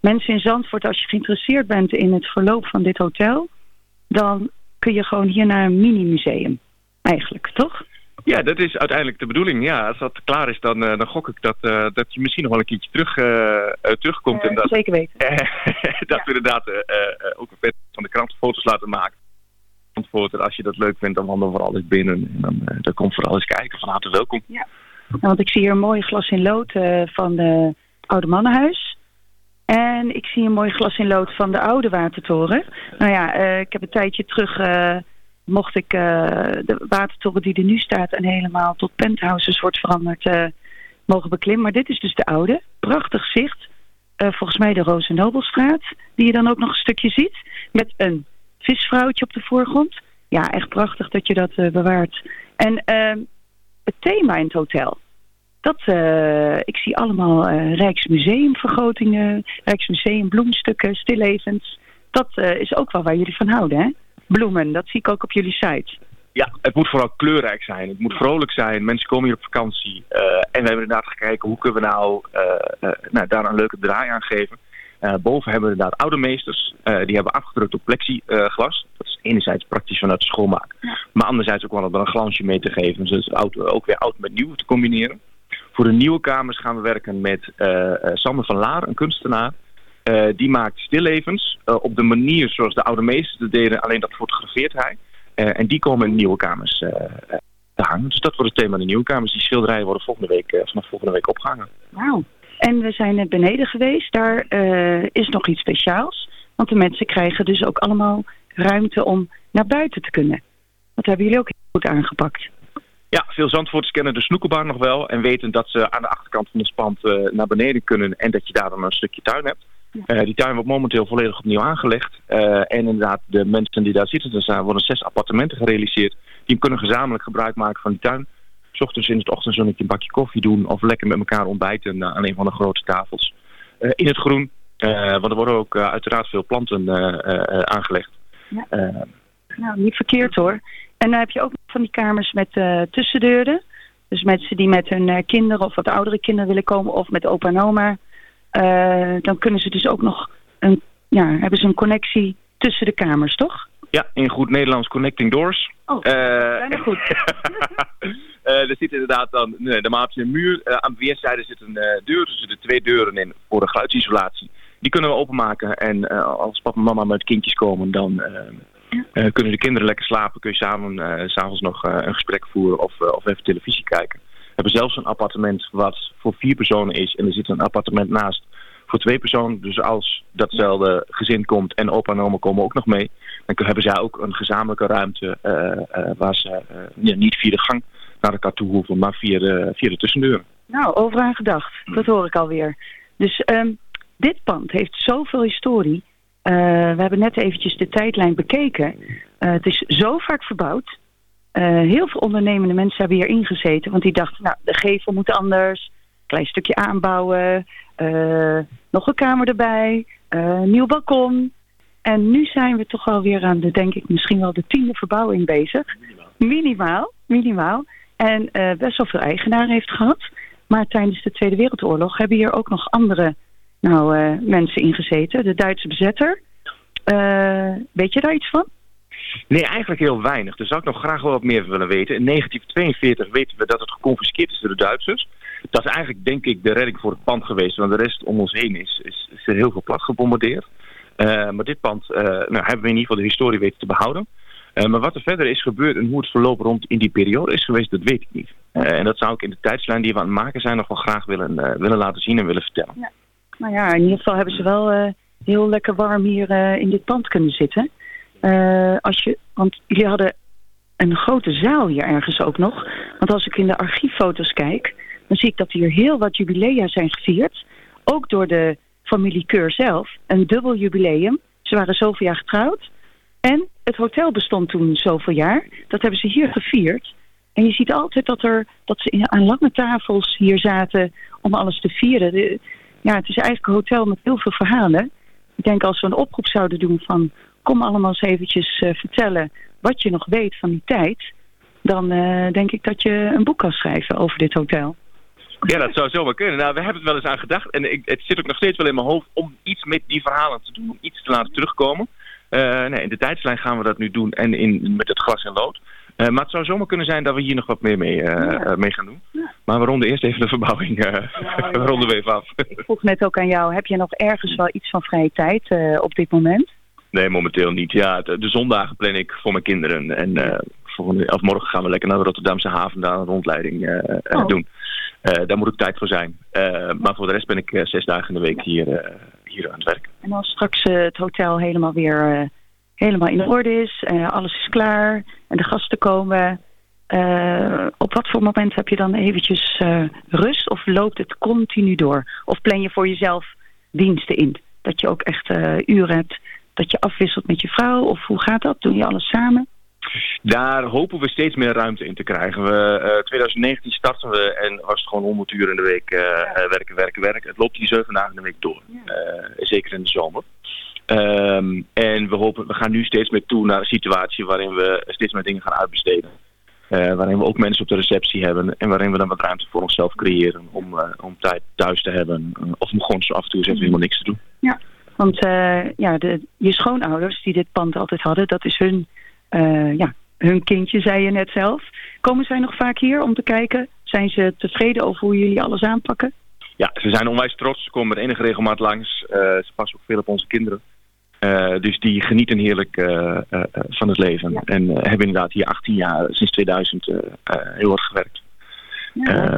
mensen in Zandvoort, als je geïnteresseerd bent in het verloop van dit hotel, dan kun je gewoon hier naar een mini-museum. Eigenlijk, toch? Ja, dat is uiteindelijk de bedoeling. Ja, als dat klaar is, dan, eh, dan gok ik dat, eh, dat je misschien nog wel een keertje terug, eh, terugkomt. en dat, Zeker weten. dat we inderdaad ook een vet van de krant foto's laten maken. Als je dat leuk vindt, dan wandel vooral eens binnen. En dan, dan kom vooral eens kijken. Van harte welkom. Ja. Nou, want ik zie hier een mooi glas in lood van de Oude Mannenhuis. En ik zie een mooi glas in lood van de Oude Watertoren. Nou ja, eh, ik heb een tijdje terug... eh, mocht ik eh, de watertoren die er nu staat... en helemaal tot penthouses wordt veranderd... mogen beklimmen. Maar dit is dus de Oude. Prachtig zicht. Volgens mij de Rozenobelstraat. Die je dan ook nog een stukje ziet. Met een visvrouwtje op de voorgrond. Ja, echt prachtig dat je dat bewaart. En ehm, het thema in het hotel. Dat, eh, ik zie allemaal eh Rijksmuseumvergrotingen, Rijksmuseum bloemstukken, stillevens. Dat eh, is ook wel waar jullie van houden, hè? Bloemen, dat zie ik ook op jullie site. Ja, het moet vooral kleurrijk zijn. Het moet vrolijk zijn. Mensen komen hier op vakantie. En we hebben inderdaad gekeken hoe kunnen we nou, nou daar een leuke draai aan geven. Boven hebben we inderdaad oude meesters. die hebben afgedrukt op plexiglas. dat is enerzijds praktisch vanuit de schoonmaak. Maar anderzijds ook wel om er een glansje mee te geven. Dus het is oud, ook weer oud met nieuw te combineren. Voor de nieuwe kamers gaan we werken met eh, eh, Sander van Laar, een kunstenaar. Eh, die maakt stillevens op de manier zoals de oude meesters deden. Alleen dat fotografeert hij. En die komen in de nieuwe kamers te hangen. Dus dat wordt het thema in de nieuwe kamers. Die schilderijen worden volgende week, vanaf volgende week opgehangen. Wauw. En we zijn net beneden geweest. Daar is nog iets speciaals. Want de mensen krijgen dus ook allemaal ruimte om naar buiten te kunnen. Dat hebben jullie ook heel goed aangepakt. Ja, veel Zandvoorters kennen de snoekenbar nog wel. En weten dat ze aan de achterkant van het pand eh, naar beneden kunnen. En dat je daar dan een stukje tuin hebt. Eh, die tuin wordt momenteel volledig opnieuw aangelegd. Eh, en inderdaad, de mensen die daar zitten, er zijn, worden zes appartementen gerealiseerd. Die kunnen gezamenlijk gebruik maken van die tuin. 's ochtends in het ochtendzonnetje een bakje koffie doen. Of lekker met elkaar ontbijten aan een van de grote tafels. In het groen. Want er worden ook uiteraard veel planten aangelegd. Ja. Nou, niet verkeerd hoor. En dan heb je ook nog van die kamers met eh, tussendeuren. Dus mensen die met hun eh, kinderen of wat oudere kinderen willen komen of met opa en oma. eh, dan kunnen ze dus ook nog een, ja, hebben ze een connectie tussen de kamers, toch? Ja, in goed Nederlands Connecting Doors. Oh, bijna goed. er zit inderdaad dan, nee, normaal heb je een muur. eh, aan weerszijden zit een deur, er zitten twee deuren in voor de geluidsisolatie. Die kunnen we openmaken en als papa en mama met kindjes komen, dan eh, kunnen de kinderen lekker slapen. Kun je samen eh, s'avonds nog eh, een gesprek voeren of, of even televisie kijken. We hebben zelfs een appartement wat voor vier personen is en er zit een appartement naast voor twee personen. Dus als datzelfde gezin komt en opa en oma komen ook nog mee, dan hebben zij ook een gezamenlijke ruimte waar ze niet via de gang naar elkaar toe hoeven, maar via de, via de tussendeuren. Nou, over aan gedacht. Dat hoor ik alweer. Dus ehm, dit pand heeft zoveel historie. Eh, we hebben net eventjes de tijdlijn bekeken. Eh, het is zo vaak verbouwd. Eh, heel veel ondernemende mensen hebben hier ingezeten. Want die dachten, nou, de gevel moet anders. Klein stukje aanbouwen. nog een kamer erbij. nieuw balkon. En nu zijn we toch wel weer aan de, denk ik, misschien wel de tiende verbouwing bezig. Minimaal, minimaal. En best wel veel eigenaren heeft gehad. Maar tijdens de Tweede Wereldoorlog hebben hier ook nog andere nou, eh, mensen ingezeten. De Duitse bezetter. Eh, weet je daar iets van? Nee, eigenlijk heel weinig. Daar zou ik nog graag wel wat meer willen weten. In 1942 weten we dat het geconfiskeerd is door de Duitsers. Dat is eigenlijk, denk ik, de redding voor het pand geweest. Want de rest om ons heen is, is, is er heel veel plat gebombardeerd. Eh, maar dit pand nou, hebben we in ieder geval de historie weten te behouden. Eh, maar wat er verder is gebeurd en hoe het verloop rond in die periode is geweest, dat weet ik niet. En dat zou ik in de tijdslijn die we aan het maken zijn nog wel graag willen, willen laten zien en willen vertellen. Nou ja, in ieder geval hebben ze wel eh, heel lekker warm hier eh, in dit pand kunnen zitten. Eh, als je, want jullie hadden een grote zaal hier ergens ook nog. Want als ik in de archieffoto's kijk, dan zie ik dat hier heel wat jubilea zijn gevierd. Ook door de familie Keur zelf. Een dubbel jubileum. Ze waren zoveel jaar getrouwd. En het hotel bestond toen zoveel jaar. Dat hebben ze hier gevierd. En je ziet altijd dat, er, dat ze aan lange tafels hier zaten om alles te vieren. Ja, het is eigenlijk een hotel met heel veel verhalen. Ik denk als we een oproep zouden doen van... kom allemaal eens eventjes eh, vertellen wat je nog weet van die tijd... dan eh, denk ik dat je een boek kan schrijven over dit hotel. Ja, dat zou zomaar kunnen. Nou, we hebben het wel eens aan gedacht. En ik, het zit ook nog steeds wel in mijn hoofd om iets met die verhalen te doen. Om iets te laten terugkomen. Eh, nee, in de tijdslijn gaan we dat nu doen. En in, met het glas en lood. Eh, maar het zou zomaar kunnen zijn dat we hier nog wat meer mee, eh, eh, mee gaan doen. Maar we ronden eerst even de verbouwing we ronden we even af. Ik vroeg net ook aan jou, heb je nog ergens wel iets van vrije tijd op dit moment? Nee, momenteel niet. Ja, de, de zondagen plan ik voor mijn kinderen. En eh, volgende, of morgen gaan we lekker naar de Rotterdamse haven daar een rondleiding Oh. doen. Daar moet ook tijd voor zijn. Maar voor de rest ben ik zes dagen in de week hier, hier aan het werk. En als straks het hotel helemaal weer helemaal in orde is, eh, alles is klaar en de gasten komen. eh, op wat voor moment heb je dan eventjes eh, rust of loopt het continu door? Of plan je voor jezelf diensten in? Dat je ook echt uren hebt, dat je afwisselt met je vrouw? Of hoe gaat dat? Doe je alles samen? Daar hopen we steeds meer ruimte in te krijgen. We, eh 2019 starten we en was het gewoon 100 uur in de week werken, werken, werken. Het loopt hier zeven dagen in de week door. Zeker in de zomer. Ehm, en we, hopen, we gaan nu steeds meer toe naar een situatie waarin we steeds meer dingen gaan uitbesteden. Eh, waarin we ook mensen op de receptie hebben en waarin we dan wat ruimte voor onszelf creëren om, eh, om tijd thuis te hebben. Eh, of om gewoon zo af en toe eens even helemaal niks te doen. Ja, want ja, de, je schoonouders die dit pand altijd hadden, dat is hun, ja, hun kindje, zei je net zelf. Komen zij nog vaak hier om te kijken? Zijn ze tevreden over hoe jullie alles aanpakken? Ja, ze zijn onwijs trots. Ze komen met enige regelmaat langs. Ze passen ook veel op onze kinderen. Eh, dus die genieten heerlijk eh, eh, van het leven. En hebben inderdaad hier 18 jaar, sinds 2000, eh, eh, heel hard gewerkt.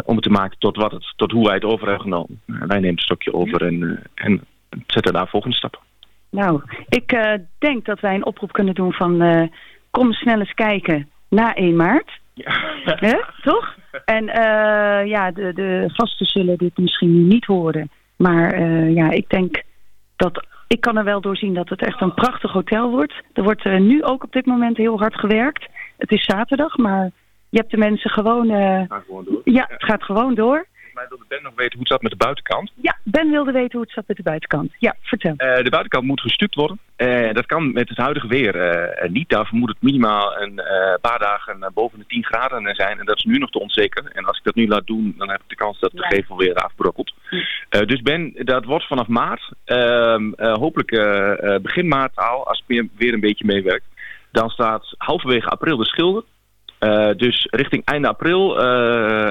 Om het te maken tot, wat het, tot hoe wij het over hebben genomen. Wij nemen het stokje over en, en zetten daar volgende stappen. Nou, ik denk dat wij een oproep kunnen doen van kom snel eens kijken na 1 maart. Hè? Toch? En ja, de, de gasten zullen dit misschien niet horen. Maar ja, ik denk dat ik kan er wel doorzien dat het echt een prachtig hotel wordt. Er wordt eh, nu ook op dit moment heel hard gewerkt. Het is zaterdag, maar je hebt de mensen gewoon... eh, ja, het gaat gewoon door. Mij wilde Ben nog weten hoe het zat met de buitenkant. Ja, Ben wilde weten hoe het zat met de buitenkant. Ja, vertel. Eh, de buitenkant moet gestuukt worden. Eh, dat kan met het huidige weer eh, niet. Daarvoor moet het minimaal een paar dagen boven de 10 graden zijn. En dat is nu nog te onzeker. En als ik dat nu laat doen, dan heb ik de kans dat de gevel weer afbrokkelt. Eh, dus Ben, dat wordt vanaf maart. ehm, eh, hopelijk eh, begin maart al, als het weer, een beetje meewerkt. Dan staat halverwege april de schilder. Dus richting einde april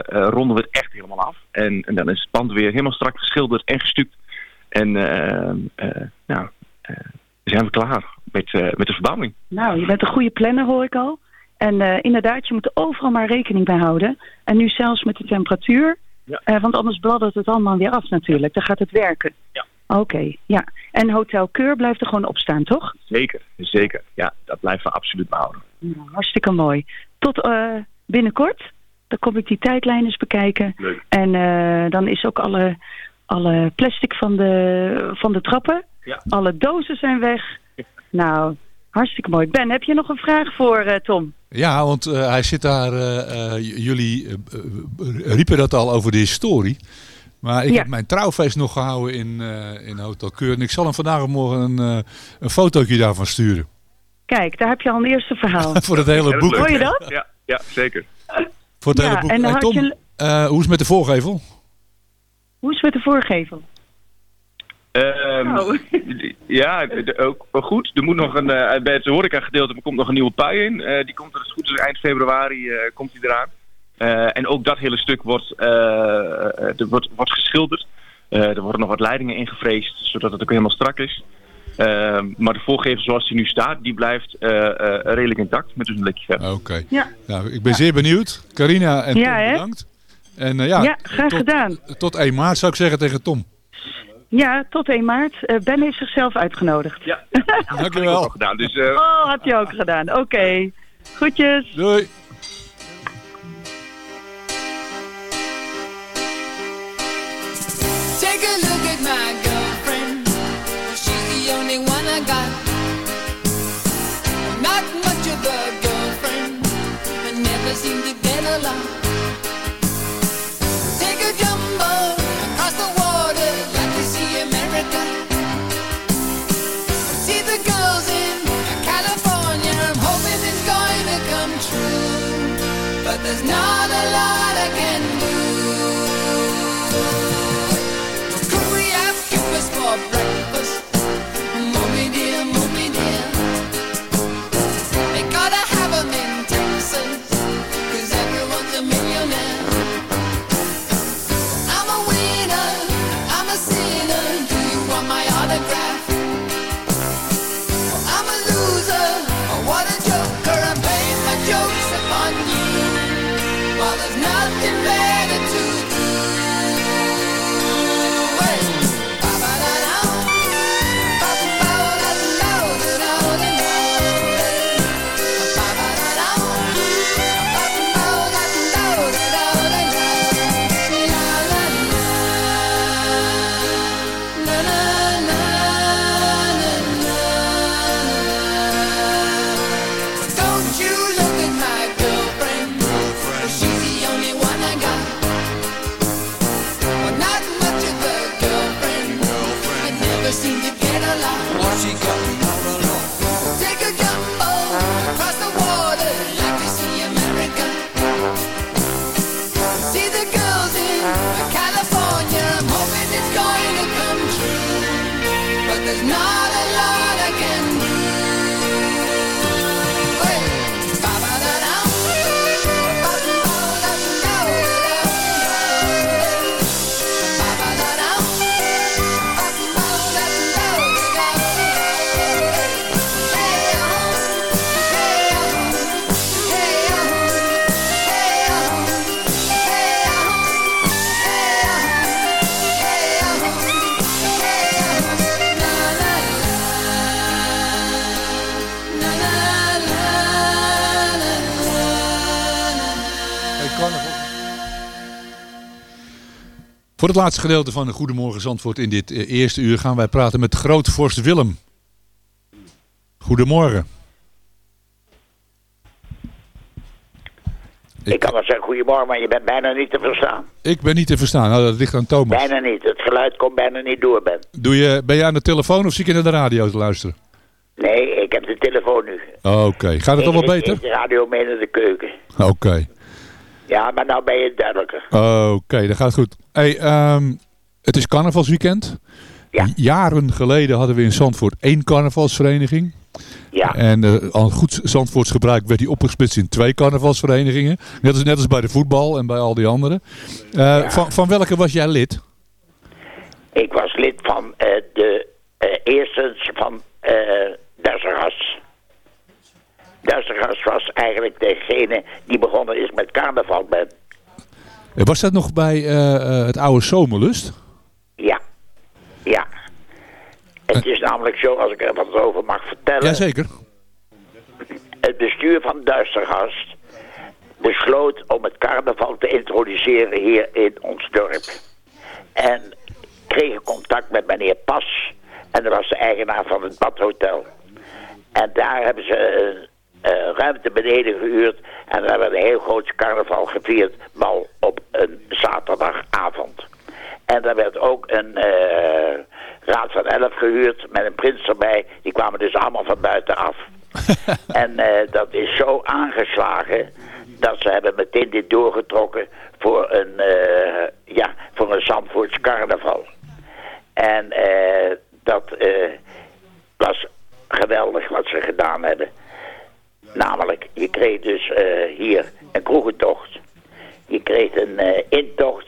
ronden we het echt helemaal af. En, en dan is het pand weer helemaal strak geschilderd en gestuukt. En nou, zijn we klaar met, met de verbouwing. Nou, je bent een goede planner, hoor ik al. En inderdaad, je moet er overal maar rekening bij houden. En nu zelfs met de temperatuur. Eh, want anders bladdert het allemaal weer af natuurlijk. Dan gaat het werken. Ja. Oké, ja. En Hotel Keur blijft er gewoon op staan, toch? Zeker, zeker. Ja, dat blijven we absoluut behouden. Nou, hartstikke mooi. Tot eh, binnenkort. Dan kom ik die tijdlijn eens bekijken. Leuk. En eh, dan is ook alle, alle plastic van de, van de trappen. Ja. Alle dozen zijn weg. Nou, hartstikke mooi. Ben, heb je nog een vraag voor Tom? Ja, want eh, hij zit daar. eh, eh, jullie riepen dat al over de historie. Maar ik Ja. heb mijn trouwfeest nog gehouden in, eh, in Hotel Keur. En ik zal hem vandaag of morgen een, eh, een fotootje daarvan sturen. Kijk, daar heb je al een eerste verhaal. Voor het hele boek. Hoor je dat? Ja, ja zeker. Voor het Ja, hele boek. en Hey, Tom, je- hoe is het met de voorgevel? Hoe is het met de voorgevel? Ehm, Oh. Ja, de- ook goed. Er moet nog een, eh, bij het horeca gedeelte komt nog een nieuwe pui in. Eh, die komt er als het goed is eind februari eh, komt die eraan. Eh, en ook dat hele stuk wordt, eh, eh, er wordt, wordt geschilderd. Eh, er worden nog wat leidingen ingevreesd, zodat het ook helemaal strak is. Ehm, maar de voorgevel zoals die nu staat, die blijft eh, eh, redelijk intact met dus een lekje. Oké. Ja. Nou, ik ben zeer benieuwd. Carina en Ja, Tom, bedankt. En eh, ja, Ja, graag tot, gedaan. tot 1 maart zou ik zeggen tegen Tom. Ja, tot 1 maart. Eh, ben heeft zichzelf uitgenodigd. Ja. Dankjewel. gedaan, dus, eh, Oh, had je ook gedaan. Oké. Groetjes. Doei. Voor het laatste gedeelte van de Goedemorgen Zandvoort in dit eh, eerste uur gaan wij praten met grootvorst Willem. Goedemorgen. Ik kan wel zeggen goedemorgen, maar je bent bijna niet te verstaan. Ik ben niet te verstaan. Nou, dat ligt aan Thomas. Bijna niet. Het geluid komt bijna niet door, Ben. Doe je, ben je aan de telefoon of zit je naar de radio te luisteren? Nee, ik heb de telefoon nu. Oké, gaat het al wel beter? Ik de radio mee naar de keuken. Oké, Ja, maar nou ben je duidelijker. oké, dat gaat goed. Hey, ehm, het is carnavalsweekend. Jaren geleden hadden we in Zandvoort één carnavalsvereniging. Ja. En eh, al goed Zandvoorts gebruik werd die opgesplitst in twee carnavalsverenigingen. Net als, net als bij de voetbal en bij al die andere. Eh, van, van welke was jij lid? Ik was lid van eh, de eerste van Duizergas. Duizergas was eigenlijk degene die begonnen is met carnaval. Ben. Eh, Was dat nog bij eh, eh, het oude Zomerlust? Ja, ja. Het is namelijk zo, als ik er wat over mag vertellen. Jazeker. Het bestuur van Duistergast besloot om het carnaval te introduceren hier in ons dorp. En kregen contact met meneer Pas. En dat was de eigenaar van het Badhotel. En daar hebben ze een eh, ruimte beneden gehuurd. En daar werd een heel groot carnaval gevierd. Mal op een zaterdagavond. En daar werd ook een eh, raad van elf gehuurd met een prins erbij. Die kwamen dus allemaal van buitenaf. en eh, dat is zo aangeslagen dat ze hebben meteen dit doorgetrokken voor een, eh ja, voor een Zandvoorts carnaval. En dat was geweldig wat ze gedaan hebben. Namelijk, je kreeg dus eh, hier een kroegentocht. Je kreeg een eh, intocht.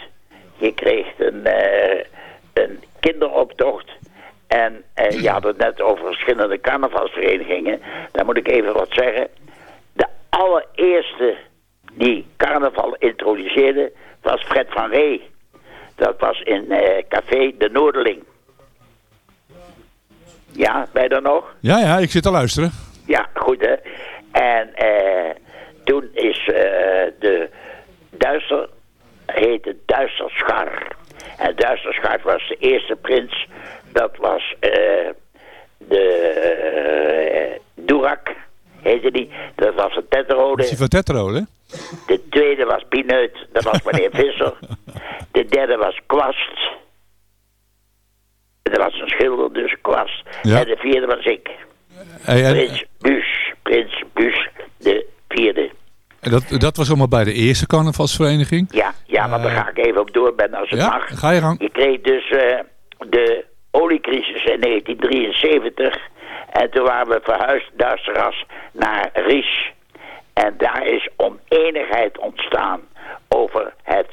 Je kreeg een, eh, een kinderoptocht. En je had het net over verschillende carnavalsverenigingen. Daar moet ik even wat zeggen. De allereerste die carnaval introduceerde was Fred van Ree. Dat was in Café De Noorderling. Ja, ben je er nog? Ja, ja, ik zit te luisteren. Ja, goed hè. En eh, toen is eh, de Duitser, heette Duitserschar. En Duitserschar was de eerste prins. Dat was eh, de eh, Durak, heette die. Dat was een tetrode. Is van Tetro, hè? De tweede was Pineut, dat was meneer Visser. De derde was Kwast. Dat was een schilder, dus Kwast. Ja. En de vierde was ik. Hey, en- Prins Buus, Prins Buus, de vierde. en dat, dat was allemaal bij de eerste carnavalsvereniging. Ja, ja, maar daar ga ik even op door, Ben, als het Ja, mag. ga je gang. Je kreeg dus eh, de oliecrisis in 1973. En toen waren we verhuisd, Duitseras, naar Ries. En daar is oneenigheid ontstaan over het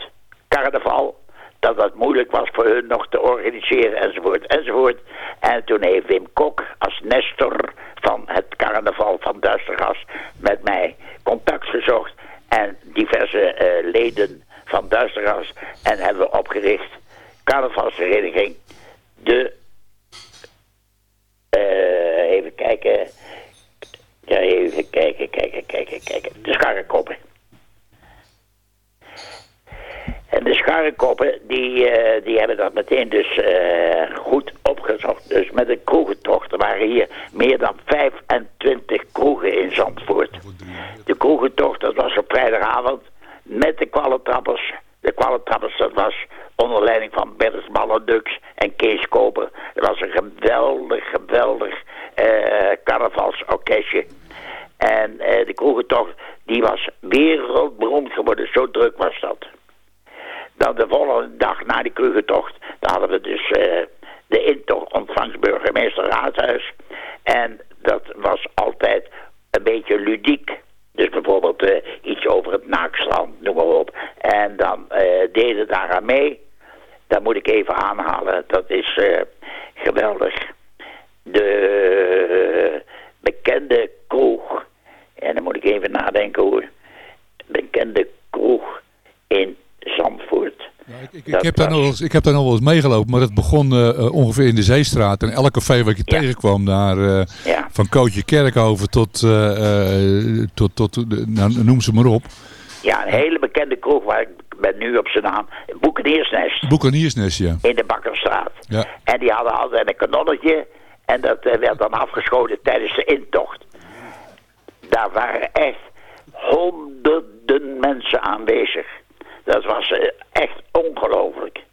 carnaval. Dat dat moeilijk was voor hun nog te organiseren, enzovoort, enzovoort. En toen heeft Wim Kok als nestor van het carnaval van Duistergas met mij contact gezocht. En diverse eh, leden van Duistergas. En hebben we opgericht carnavalsvereniging de... eh, even kijken... Ja, even kijken, kijken, kijken, kijken. De scharrekoppen. En de scharrekoppen, die, eh, die hebben dat meteen dus eh, goed opgezocht. Dus met een kroegentocht. Er waren hier meer dan 25 kroegen in Zandvoort. De kroegentocht, dat was op vrijdagavond met de kwallentrappers. De kwallentrappers, dat was onder leiding van Bertus Ballendux en Kees Koper. Dat was een geweldig, geweldig eh carnavalsorkestje. En de kroegentocht, die was wereldberoemd geworden. Zo druk was dat. Dan de volgende dag na die kroegentocht, dan hadden we dus eh, de intocht ontvangst burgemeester Raadhuis. En dat was altijd een beetje ludiek. Dus bijvoorbeeld eh, iets over het naakstrand, noem maar op. En dan eh, deden daaraan mee. Dat moet ik even aanhalen. Dat is geweldig. De bekende kroeg. En dan moet ik even nadenken hoor. Bekende kroeg in Zandvoort. Ik heb, daar nog wel eens, ik heb daar nog wel eens meegelopen, maar het begon eh, eh, ongeveer in de Zeestraat. En elke café wat je tegenkwam, daar, eh, van Kootje Kerkhoven tot, tot, tot nou, noem ze maar op. Ja, een hele bekende kroeg waar ik ben nu op zijn naam. Boekeniersnest Boekaniersnest, ja. in de Bakkerstraat. ja. En die hadden altijd een kanonnetje. En dat werd dan afgeschoten tijdens de intocht. Daar waren echt honderden mensen aanwezig. Dat was eh, echt ongelooflijk.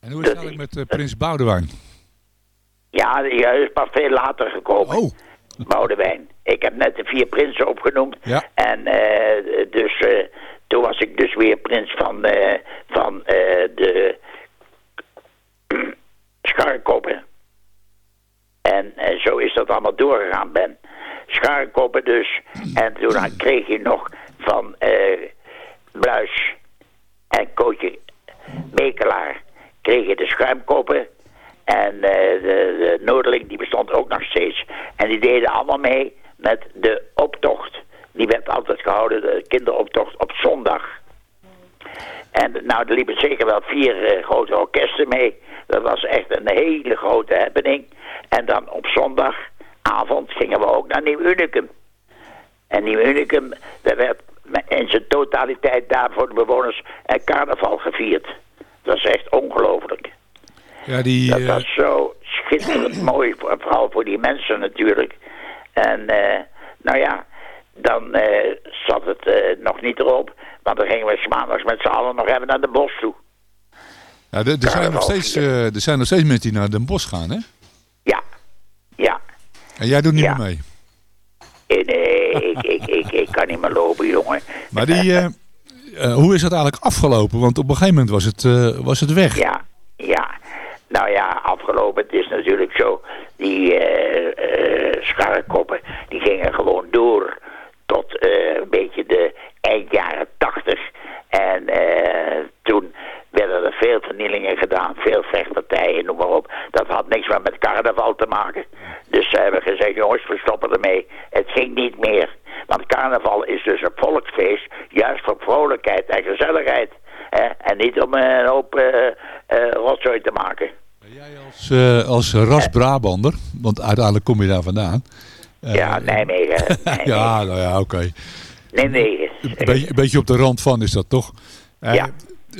En hoe is het eigenlijk met eh, Prins Boudewijn? Ja, die is pas veel later gekomen. Oh. Boudewijn. Ik heb net de vier prinsen opgenoemd. Ja. En eh, dus toen was ik dus weer prins van, eh, van de scharrekoppen. En zo is dat allemaal doorgegaan, Ben. Scharrekoppen dus. En toen kreeg je nog van Bluis en Kootje Bekelaar... kreeg je de schuimkoppen. En eh, de, de Noorderling die bestond ook nog steeds. En die deden allemaal mee met de optocht. Die werd altijd gehouden, de kinderoptocht, op zondag. En nou, er liepen zeker wel vier eh, grote orkesten mee. Dat was echt een hele grote happening. En dan op zondagavond gingen we ook naar Nieuw-Unicum. En Nieuw-Unicum, daar werd in zijn totaliteit daar voor de bewoners een carnaval gevierd. Dat is echt ongelooflijk. Ja, die, Dat eh, was zo schitterend mooi, voor- vooral voor die mensen natuurlijk. En eh, nou ja, dan eh, zat het nog niet erop. Want dan gingen we maandags met z'n allen nog even naar de bos toe. ja, er, er, zijn nog steeds, er zijn nog steeds mensen die naar Den Bosch gaan, hè? Ja, ja. En jij doet niet meer mee. Eh, Nee, ik, ik, ik, ik kan niet meer lopen, jongen. Maar die, eh, eh, hoe is dat eigenlijk afgelopen? Want op een gegeven moment was het, was het weg. Ja, ja. Nou ja, afgelopen, het is natuurlijk zo, die scharrekoppen, die gingen gewoon door tot eh, een beetje de eind jaren tachtig. En eh, toen werden er veel vernielingen gedaan, veel vechtpartijen, noem maar op. Dat had niks meer met carnaval te maken. Dus ze hebben gezegd, jongens, we stoppen ermee. Het ging niet meer. Want carnaval is dus een volksfeest, juist voor vrolijkheid en gezelligheid. Hè? En niet om eh, een hoop eh eh, rotzooi te maken. Als, eh, als ras Brabander, want uiteindelijk kom je daar vandaan. Eh, Ja, Nijmegen. ja, nou ja, oké. Nijmegen. Een beetje, een beetje op de rand van is dat toch? Eh, Ja.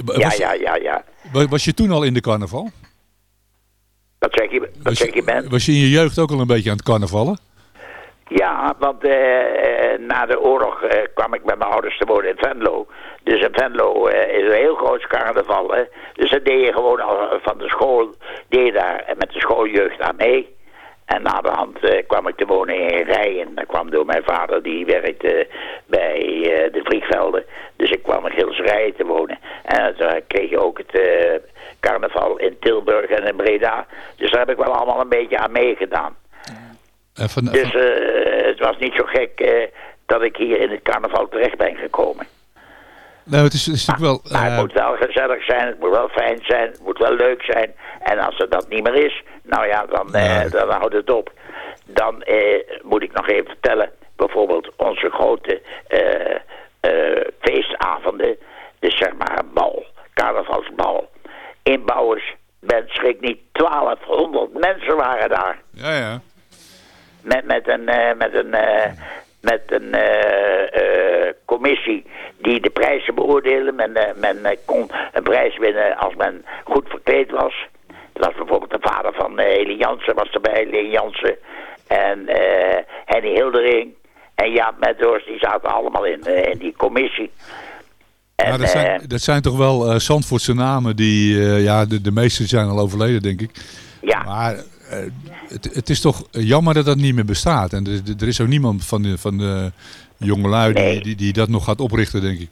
was, Ja, ja, ja, ja. wa- Was je toen al in de carnaval? Wat zeg je, wat zeg je Ben? Was je in je jeugd ook al een beetje aan het carnavallen? Ja, want na de oorlog kwam ik met mijn ouders te wonen in Venlo. Dus in Venlo eh, is een heel groot carnaval. Hè? Dus dat deed je gewoon al van de school, deed je daar met de schooljeugd aan mee. En na de hand eh, kwam ik te wonen in Rijen. Dat kwam door mijn vader, die werkte bij eh, de Vliegvelden. Dus ik kwam in Gilsrijen te wonen. En toen kreeg je ook het eh, carnaval in Tilburg en in Breda. Dus daar heb ik wel allemaal een beetje aan meegedaan. Dus eh, het was niet zo gek eh, dat ik hier in het carnaval terecht ben gekomen. Nou, het is, het is natuurlijk wel... Maar eh, het moet wel gezellig zijn, het moet wel fijn zijn, het moet wel leuk zijn. En als het dat niet meer is, nou ja, dan, eh, dan houdt het op. Dan eh, moet ik nog even vertellen, bijvoorbeeld onze grote feestavonden, dus zeg maar een bal, carnavalsbal. Inbouwers, ben schrik niet, 1200 mensen waren daar. Ja, ja. Met, met een, met een, met een commissie die de prijzen beoordeelde. Men, eh, men eh, kon een prijs winnen als men goed verkleed was. Dat was bijvoorbeeld de vader van uh, Heli Jansen was erbij, Leen Jansen. En eh, Henny Hildering en Jaap Meddorst, die zaten allemaal in, eh, in die commissie. En, maar dat, zijn, eh, dat zijn toch wel eh Zandvoortse namen die... eh, ja, de, de meeste zijn al overleden, denk ik. Ja. Maar eh, het, het is toch jammer dat dat niet meer bestaat. En er, er- er is ook niemand van de, van de jongelui die, die, die dat nog gaat oprichten, denk ik.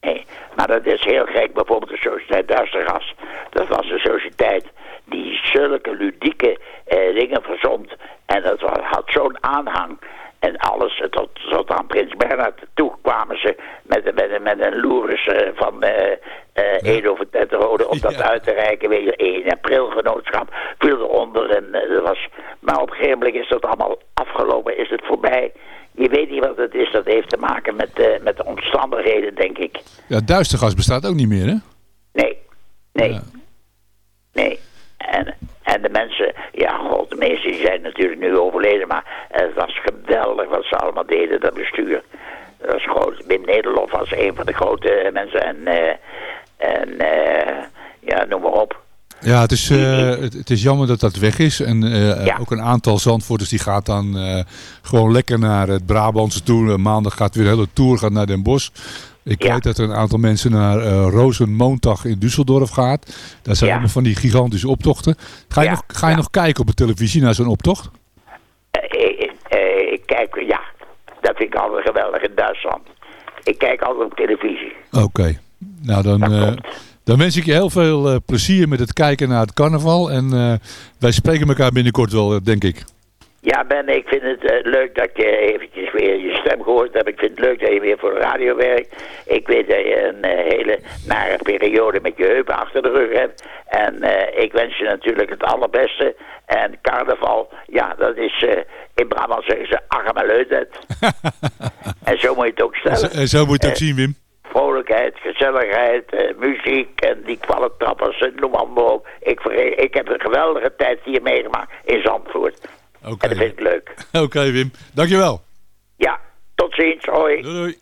Nee, maar dat is heel gek. Bijvoorbeeld de Sociëteit Duistergas. Dat was een sociëteit die zulke ludieke eh, dingen verzond. En dat had zo'n aanhang. En alles, tot, tot aan Prins Bernhard toe kwamen ze met, een- met, een- met een loeris eh, van eh eh Edo van Tetterode om dat uit te reiken. Weet je, 1 april genootschap viel eronder. En, dat was, maar op een gegeven moment is dat allemaal afgelopen, is het voorbij. Je weet niet wat het is, dat heeft te maken met, eh, met de omstandigheden, denk ik. Ja, Duistergas bestaat ook niet meer, hè? Nee, nee, nee. En, en de mensen, ja, god, de meesten zijn natuurlijk nu overleden, maar het was geweldig wat ze allemaal deden, dat bestuur. Dat was groot. Wim Nederlof was een van de grote mensen en, eh, en eh, ja, noem maar op. Ja, het is, eh, het, het is jammer dat dat weg is. En eh, ook een aantal Zandvoorters die gaat dan eh, gewoon lekker naar het Brabantse toe. Maandag gaat weer een hele tour gaat naar Den Bosch. Ik weet dat er een aantal mensen naar eh Rozenmoontag in Düsseldorf gaat. Dat zijn allemaal van die gigantische optochten. Ga je, nog, ga je nog kijken op de televisie naar zo'n optocht? Ik, kijk, ja, dat vind ik altijd geweldig in Duitsland. Ik kijk altijd op televisie. Oké. Nou, dan, dan wens ik je heel veel eh, plezier met het kijken naar het carnaval. En eh, wij spreken elkaar binnenkort wel, eh, denk ik. Ja, Ben, ik vind het leuk dat je eventjes weer je stem gehoord hebt. Ik vind het leuk dat je weer voor de radio werkt. Ik weet dat je een hele nare periode met je heupen achter de rug hebt. En ik wens je natuurlijk het allerbeste. En carnaval, ja, dat is in Brabant zeggen ze Agamaluidet. en zo moet je het ook stellen. En zo moet je het ook zien, Wim. Vrolijkheid, gezelligheid, eh, muziek en die kwallentrappers, eh, noem maar op. Ik, ik heb een geweldige tijd hier meegemaakt in Zandvoort. Oké. En dat vind ik leuk. Oké, Wim. Dankjewel. Ja, tot ziens. Hoi. Doei, doei.